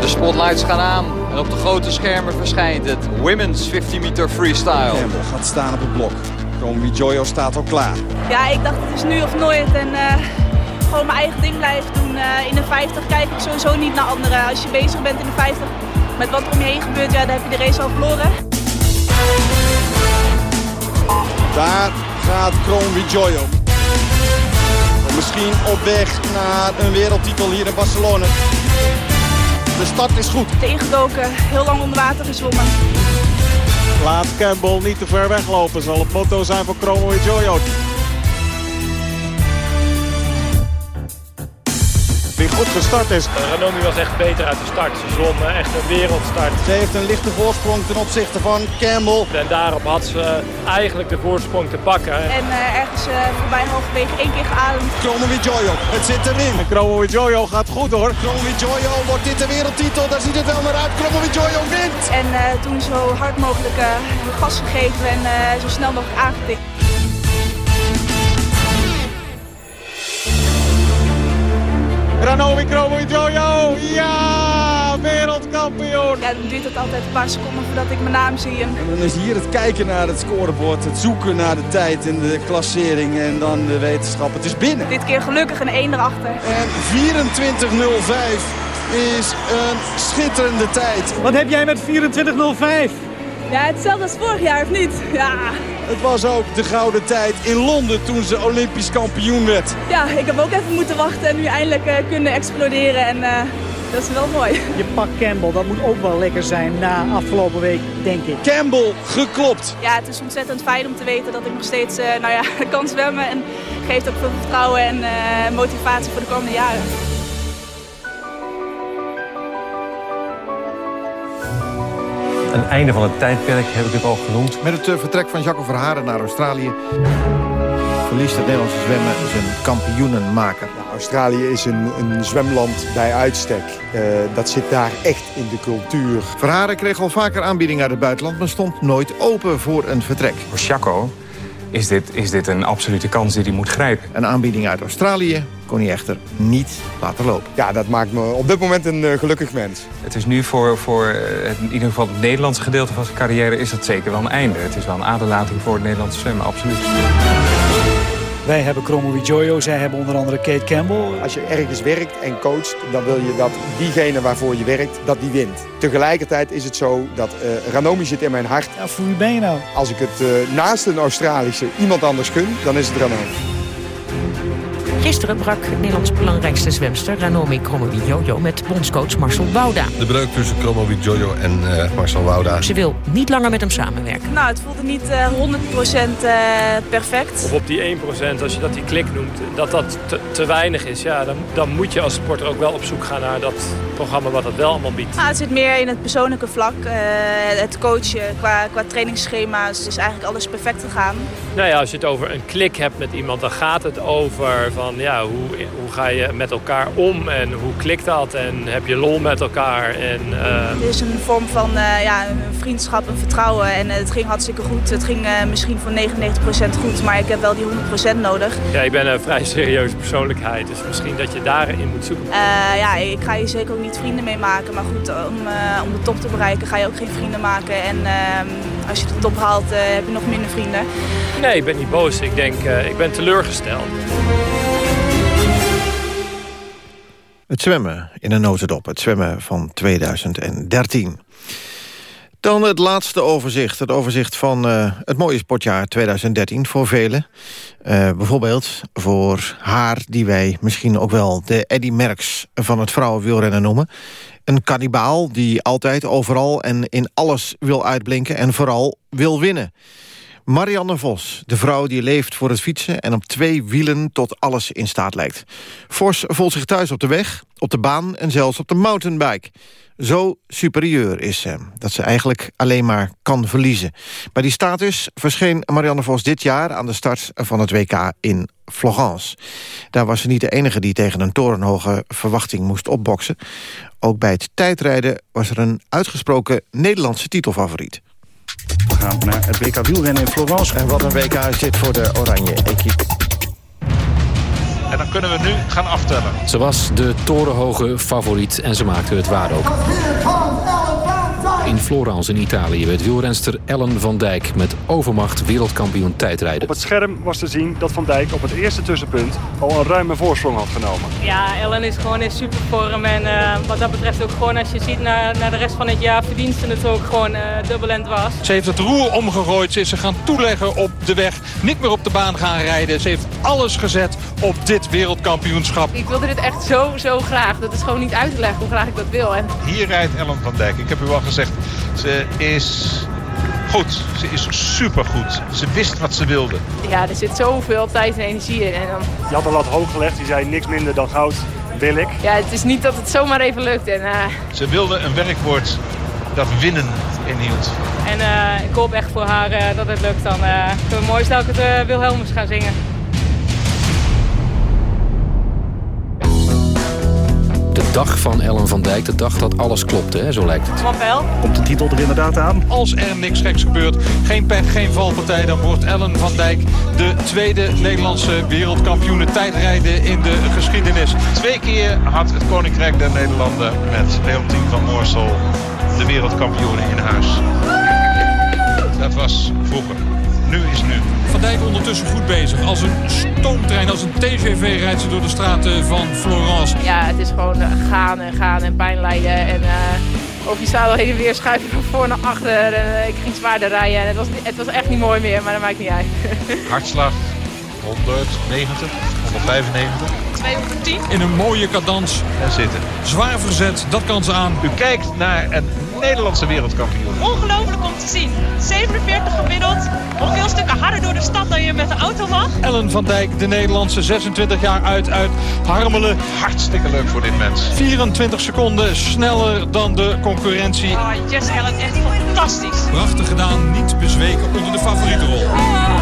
De spotlights gaan aan en op de grote schermen verschijnt het Women's 50 meter freestyle. Campbell gaat staan op het blok. Romy Jojo staat al klaar. Ja, ik dacht het is nu of nooit. En uh, gewoon mijn eigen ding blijven doen. Uh, in de 50 kijk ik sowieso niet naar anderen. Als je bezig bent in de 50 met wat er om je heen gebeurt, ja, dan heb je de race al verloren. Daar gaat Kroon Jojo. Misschien op weg naar een wereldtitel hier in Barcelona. De start is goed. Tegengedoken, heel lang onder water gezwommen. Laat Campbell niet te ver weglopen. Zal het motto zijn voor Chromo Jojo. Die goed gestart is. Ranomi was echt beter uit de start. Ze zwom echt een wereldstart. Ze heeft een lichte voorsprong ten opzichte van Campbell. En daarop had ze eigenlijk de voorsprong te pakken. En uh, ergens uh, voorbij halverwege één keer geademd. Chromo Jojo, het zit erin. En Jojo gaat goed hoor. Chromo Jojo, wordt dit de wereldtitel? Daar ziet het wel naar uit. Chromo Jojo wint. En uh, toen zo hard mogelijk gas gegeven en zo snel mogelijk aangetikt. Ranomi Kromowidjojo, ja, wereldkampioen. Ja, dan duurt het altijd een paar seconden voordat ik mijn naam zie. En... en dan is hier het kijken naar het scorebord, het zoeken naar de tijd in de klassering en dan de wetenschap. Het is binnen. Dit keer gelukkig een 1 erachter. En 24.05 is een schitterende tijd. Wat heb jij met 24.05? Ja, hetzelfde als vorig jaar, of niet? Ja. Het was ook de gouden tijd in Londen toen ze Olympisch kampioen werd. Ja, ik heb ook even moeten wachten en nu eindelijk uh, kunnen exploderen. En uh, dat is wel mooi. Je pak Campbell, dat moet ook wel lekker zijn na afgelopen week, denk ik. Campbell geklopt. Ja, het is ontzettend fijn om te weten dat ik nog steeds uh, nou ja, kan zwemmen. En geeft ook veel vertrouwen en motivatie voor de komende jaren. Een einde van het tijdperk heb ik het al genoemd. Met het uh, vertrek van Jacco Verharen naar Australië... verliest het Nederlandse zwemmen zijn kampioenenmaker. Ja, Australië is een, een zwemland bij uitstek. Uh, dat zit daar echt in de cultuur. Verharen kreeg al vaker aanbiedingen uit het buitenland... maar stond nooit open voor een vertrek. Voor Jacco is dit, is dit een absolute kans die hij moet grijpen. Een aanbieding uit Australië kon hij echter niet laten lopen. Ja, dat maakt me op dit moment een uh, gelukkig mens. Het is nu voor, voor het, in ieder geval het Nederlandse gedeelte van zijn carrière... is dat zeker wel een einde. Het is wel een aderlating voor het Nederlandse zwemmen, absoluut. Wij hebben Chromo Jojo, zij hebben onder andere Kate Campbell. Als je ergens werkt en coacht, dan wil je dat diegene waarvoor je werkt, dat die wint. Tegelijkertijd is het zo dat uh, Ranomi zit in mijn hart. Ja, voor wie ben je nou? Als ik het uh, naast een Australische iemand anders gun, dan is het Ranomi. Gisteren brak Nederlands belangrijkste zwemster Ranomi Kromowidjojo met bondscoach Marcel Wouda. De breuk tussen Kromowidjojo en uh, Marcel Wouda. Ze wil niet langer met hem samenwerken. Nou, het voelde niet uh, 100% uh, perfect. Of op die 1%, als je dat die klik noemt, dat dat te, te weinig is. Ja, dan, dan, moet je als sporter ook wel op zoek gaan naar dat programma wat het wel allemaal biedt. Nou, het zit meer in het persoonlijke vlak. Uh, het coachen qua, qua trainingsschema's is eigenlijk alles perfect gegaan. Nou ja, als je het over een klik hebt met iemand, dan gaat het over van ja, hoe, hoe ga je met elkaar om en hoe klikt dat en heb je lol met elkaar. En, uh... Het is een vorm van uh, ja, een vriendschap, een vertrouwen en het ging hartstikke goed. Het ging uh, misschien voor 99% goed, maar ik heb wel die 100% nodig. Ja, ik ben een vrij serieuze persoonlijkheid, dus misschien dat je daarin moet zoeken. ja, ik ga hier zeker ook niet vrienden mee maken, maar goed, om, om de top te bereiken ga je ook geen vrienden maken. En ehm, als je de top haalt, heb je nog minder vrienden. Nee, ik ben niet boos. Ik denk, ik ben teleurgesteld. Het zwemmen in een notendop. Het zwemmen van 2013. Dan het laatste overzicht. Het overzicht van uh, het mooie sportjaar 2013 voor velen. Uh, bijvoorbeeld voor haar die wij misschien ook wel de Eddy Merckx van het vrouwenwielrennen noemen. Een kannibaal die altijd overal en in alles wil uitblinken en vooral wil winnen. Marianne Vos, de vrouw die leeft voor het fietsen... en op twee wielen tot alles in staat lijkt. Vos voelt zich thuis op de weg, op de baan en zelfs op de mountainbike. Zo superieur is ze, dat ze eigenlijk alleen maar kan verliezen. Bij die status verscheen Marianne Vos dit jaar... aan de start van het WK in Florence. Daar was ze niet de enige die tegen een torenhoge verwachting moest opboksen. Ook bij het tijdrijden was er een uitgesproken Nederlandse titelfavoriet. We gaan naar het WK wielrennen in Florence. En wat een WK is dit voor de oranje equipe. En dan kunnen we nu gaan aftellen. Ze was de torenhoge favoriet en ze maakte het waar ook. In Florence in Italië werd wielrenster Ellen van Dijk met overmacht wereldkampioen tijdrijden. Op het scherm was te zien dat Van Dijk op het eerste tussenpunt al een ruime voorsprong had genomen. Ja, Ellen is gewoon in supervorm en uh, wat dat betreft ook gewoon als je ziet naar, naar de rest van het jaar verdient ze het ook gewoon uh, dubbelend was. Ze heeft het roer omgegooid, ze is ze gaan toeleggen op de weg, niet meer op de baan gaan rijden. Ze heeft alles gezet op dit wereldkampioenschap. Ik wilde dit echt zo, zo graag. Dat is gewoon niet uit te leggen hoe graag ik dat wil. En... Hier rijdt Ellen van Dijk. Ik heb u al gezegd, ze is goed. Ze is supergoed. Ze wist wat ze wilde. Ja, er zit zoveel tijd en energie in. En dan... Je had de lat hoog gelegd. Die zei niks minder dan goud wil ik. Ja, het is niet dat het zomaar even lukt. En, uh... Ze wilde een werkwoord dat winnen inhield. En uh, ik hoop echt voor haar uh, dat het lukt. Dan kunnen we mooi snel het Wilhelmus gaan zingen. De dag van Ellen van Dijk, de dag dat alles klopte, hè? zo lijkt het. Wat wel? Komt de titel er inderdaad aan? Als er niks geks gebeurt, geen pech, geen valpartij... dan wordt Ellen van Dijk de tweede Nederlandse wereldkampioene tijdrijden in de geschiedenis. Twee keer had het Koninkrijk der Nederlanden met Leontien van Moorsel de wereldkampioenen in huis. Dat was vroeger. Nu is nu. Van Dijk ondertussen goed bezig. Als een stoomtrein, als een TGV rijdt ze door de straten van Florence. Ja, het is gewoon gaan en gaan en pijn lijden. En uh, of je staat al heen en weer schuiven van voor naar achter. En uh, ik ging zwaarder rijden. En het was, het was echt niet mooi meer, maar dat maakt niet uit. Hartslag 190, 195. 210. In een mooie cadans. En zitten. Zwaar verzet, dat kan ze aan. U kijkt naar een Nederlandse wereldkampioen. Ongelooflijk om te zien. 47 gemiddeld. Nog veel stukken harder door de stad dan je met de auto mag. Ellen van Dijk, de Nederlandse, 26 jaar uit uit Harmelen. Hartstikke leuk voor dit mens. 24 seconden sneller dan de concurrentie. Oh, yes Ellen, echt fantastisch. Prachtig gedaan, niet bezweken onder de favorietenrol. Oh.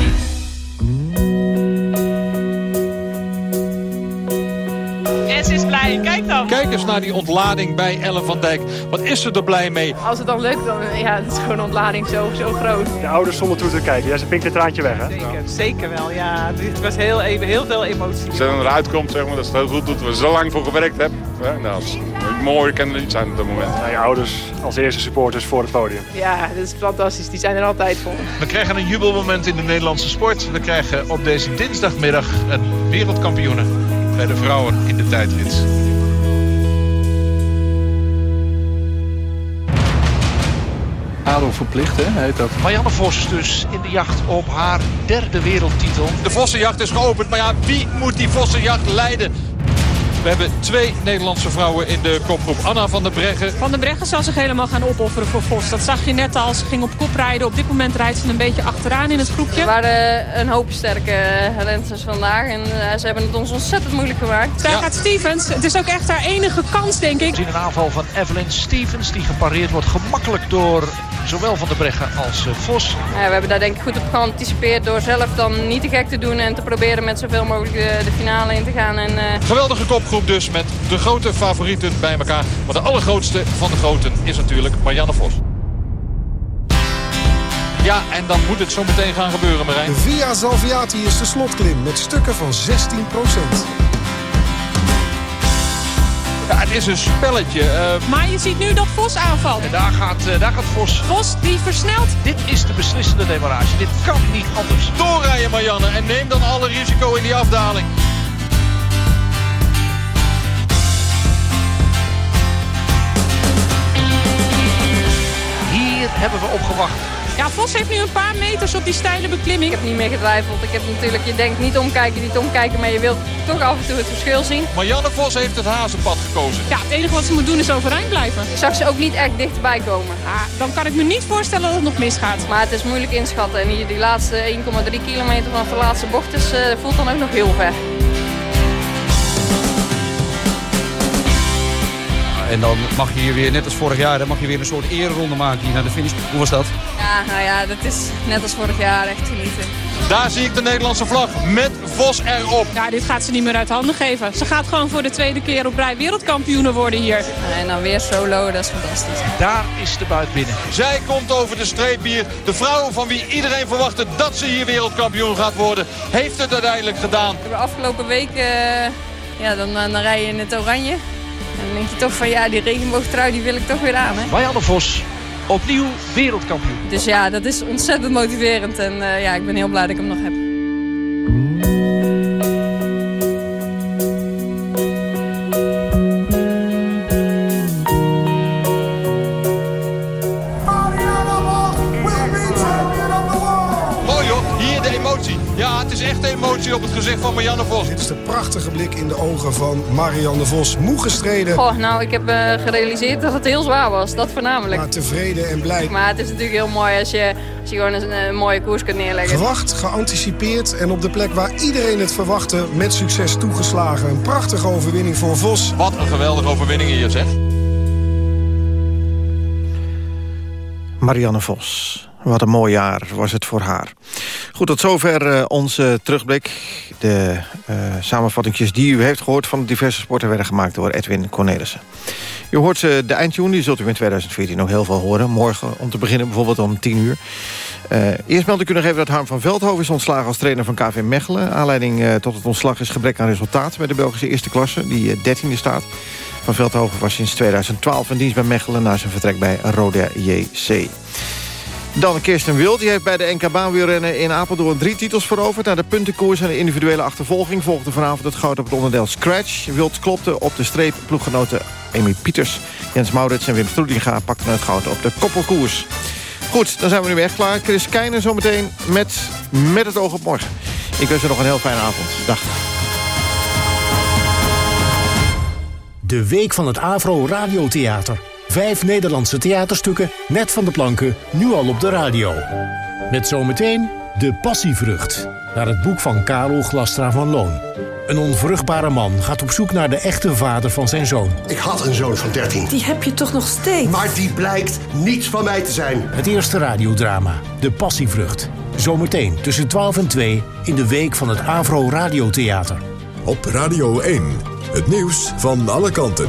Blij, kijk dan. Kijk eens naar die ontlading bij Ellen van Dijk. Wat is ze er blij mee? Als het dan lukt, dan ja, het is gewoon een ontlading zo, zo groot. De ouders stonden toe te kijken. Ja, ze pinkt het traantje weg, hè? Zeker, zeker wel. Ja, het was heel, even, heel veel emotie. Als ze dan eruit komt, zeg maar, dat ze het heel goed doet. Ze zo lang voor gewerkt hebben. Ja, nou, Mooi kan er niet zijn op dit moment. Je ouders als eerste supporters voor het podium. Ja, dat is fantastisch. Die zijn er altijd voor. We krijgen een jubelmoment in de Nederlandse sport. We krijgen op deze dinsdagmiddag een wereldkampioene bij de vrouwen in de tijdrit. ADO verplicht, hè, heet dat. Marianne Vos dus in de jacht op haar derde wereldtitel. De Vossenjacht is geopend, maar ja, wie moet die Vossenjacht leiden? We hebben twee Nederlandse vrouwen in de kopgroep. Anna van der Breggen. Van der Breggen zal zich helemaal gaan opofferen voor Vos. Dat zag je net al. Ze ging op kop rijden. Op dit moment rijdt ze een beetje achteraan in het groepje. We waren een hoop sterke Helensers vandaag. En uh, ze hebben het ons ontzettend moeilijk gemaakt. Daar gaat Stevens. Het is ook echt haar enige kans, denk ik. We zien een aanval van Evelyn Stevens. Die gepareerd wordt gemakkelijk door zowel Van der Breggen als uh, Vos. Ja, we hebben daar denk ik goed op geanticipeerd. Door zelf dan niet te gek te doen. En te proberen met zoveel mogelijk de, de finale in te gaan. En, uh... Geweldige kopgroep dus met de grote favorieten bij elkaar. Maar de allergrootste van de groten is natuurlijk Marianne Vos. Ja, en dan moet het zo meteen gaan gebeuren, Marijn. Via Salviati is de slotklim met stukken van 16 Ja, het is een spelletje. Uh... Maar je ziet nu dat Vos aanvalt. En daar gaat, uh, daar gaat Vos. Vos die versnelt. Dit is de beslissende demarage. Dit kan niet anders. Doorrijden Marianne en neem dan alle risico in die afdaling. Hier hebben we op gewacht. Ja, Vos heeft nu een paar meters op die steile beklimming. Ik heb niet meer getwijfeld. Ik heb natuurlijk, je denkt niet omkijken, niet omkijken, maar je wilt toch af en toe het verschil zien. Marianne Vos heeft het hazenpad gekozen. Ja, het enige wat ze moet doen is overeind blijven. Ik zag ze ook niet echt dichterbij komen. Ah, dan kan ik me niet voorstellen dat het nog misgaat. Maar het is moeilijk inschatten. En hier die laatste 1,3 kilometer van de laatste bocht is, uh, voelt dan ook nog heel ver. En dan mag je hier weer, net als vorig jaar, dan mag je weer een soort ereronde maken hier naar de finish. Hoe was dat? Ja, nou ja, dat is net als vorig jaar echt genieten. Daar zie ik de Nederlandse vlag met Vos erop. Ja, dit gaat ze niet meer uit handen geven. Ze gaat gewoon voor de tweede keer op rij wereldkampioenen worden hier. En dan weer solo, dat is fantastisch. Daar is de buit binnen. Zij komt over de streep hier. De vrouw van wie iedereen verwachtte dat ze hier wereldkampioen gaat worden, heeft het uiteindelijk gedaan. De afgelopen week, uh, ja, dan, dan rij je in het oranje. En dan denk je toch van ja, die regenboogtrui die wil ik toch weer aan. Hè? Marianne Vos, opnieuw wereldkampioen. Dus ja, dat is ontzettend motiverend. En uh, ja, ik ben heel blij dat ik hem nog heb. Prachtige blik in de ogen van Marianne Vos. Moe gestreden. Goh, nou, ik heb uh, gerealiseerd dat het heel zwaar was. Dat voornamelijk. Maar tevreden en blij. Maar het is natuurlijk heel mooi als je, als je gewoon een, een mooie koers kunt neerleggen. Gewacht, geanticipeerd en op de plek waar iedereen het verwachtte... met succes toegeslagen. Een prachtige overwinning voor Vos. Wat een geweldige overwinning hier, zeg. Marianne Vos. Wat een mooi jaar was het voor haar. Goed, tot zover uh, onze terugblik. De uh, samenvattingjes die u heeft gehoord van de diverse sporten... werden gemaakt door Edwin Cornelissen. U hoort uh, de eindtune, die zult u in 2014 nog heel veel horen. Morgen om te beginnen bijvoorbeeld om 10 uur. eerst meld ik u nog even dat Harm van Veldhoven is ontslagen als trainer van KV Mechelen. Aanleiding tot het ontslag is gebrek aan resultaat bij de Belgische eerste klasse... die 13e staat. Van Veldhoven was sinds 2012 in dienst bij Mechelen... na zijn vertrek bij Roda JC. Dan Kirsten Wild, die heeft bij de NK baanwielrennen in Apeldoorn drie titels veroverd. Na de puntenkoers en de individuele achtervolging volgde vanavond het goud op het onderdeel Scratch. Wild klopte op de streep ploeggenoten Amy Pieters. Jens Maurits en Wim Stroedinga pakten het goud op de koppelkoers. Goed, dan zijn we nu echt klaar. Chris Keijnen zometeen met, met het oog op morgen. Ik wens u nog een heel fijne avond. Dag. De Week van het Avro Radiotheater. Vijf Nederlandse theaterstukken, net van de planken, nu al op de radio. Met zometeen De Passievrucht, naar het boek van Karel Glastra van Loon. Een onvruchtbare man gaat op zoek naar de echte vader van zijn zoon. Ik had een zoon van 13. Die heb je toch nog steeds? Maar die blijkt niets van mij te zijn. Het eerste radiodrama, De Passievrucht. Zometeen tussen 12 en 2 in de week van het Avro Radiotheater. Op Radio 1, het nieuws van alle kanten.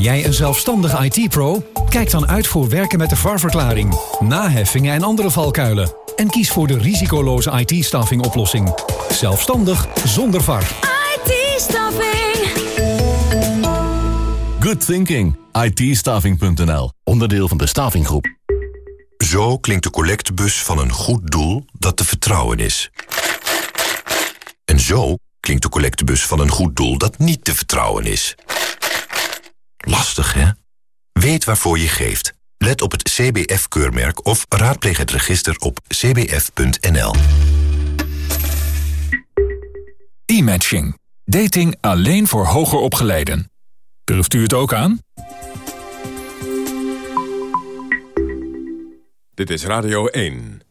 Ben jij een zelfstandige IT-pro? Kijk dan uit voor werken met de VAR-verklaring, naheffingen en andere valkuilen. En kies voor de risicoloze IT-staffing oplossing. Zelfstandig zonder VAR. IT-staffing. Good thinking. IT-staffing.nl. Onderdeel van de Stavinggroep. Zo klinkt de collectebus van een goed doel dat te vertrouwen is. En zo klinkt de collectebus van een goed doel dat niet te vertrouwen is. Lastig, hè? Weet waarvoor je geeft. Let op het CBF-keurmerk of raadpleeg het register op cbf.nl. E-matching. Dating alleen voor hoger opgeleiden. Durft u het ook aan? Dit is Radio 1.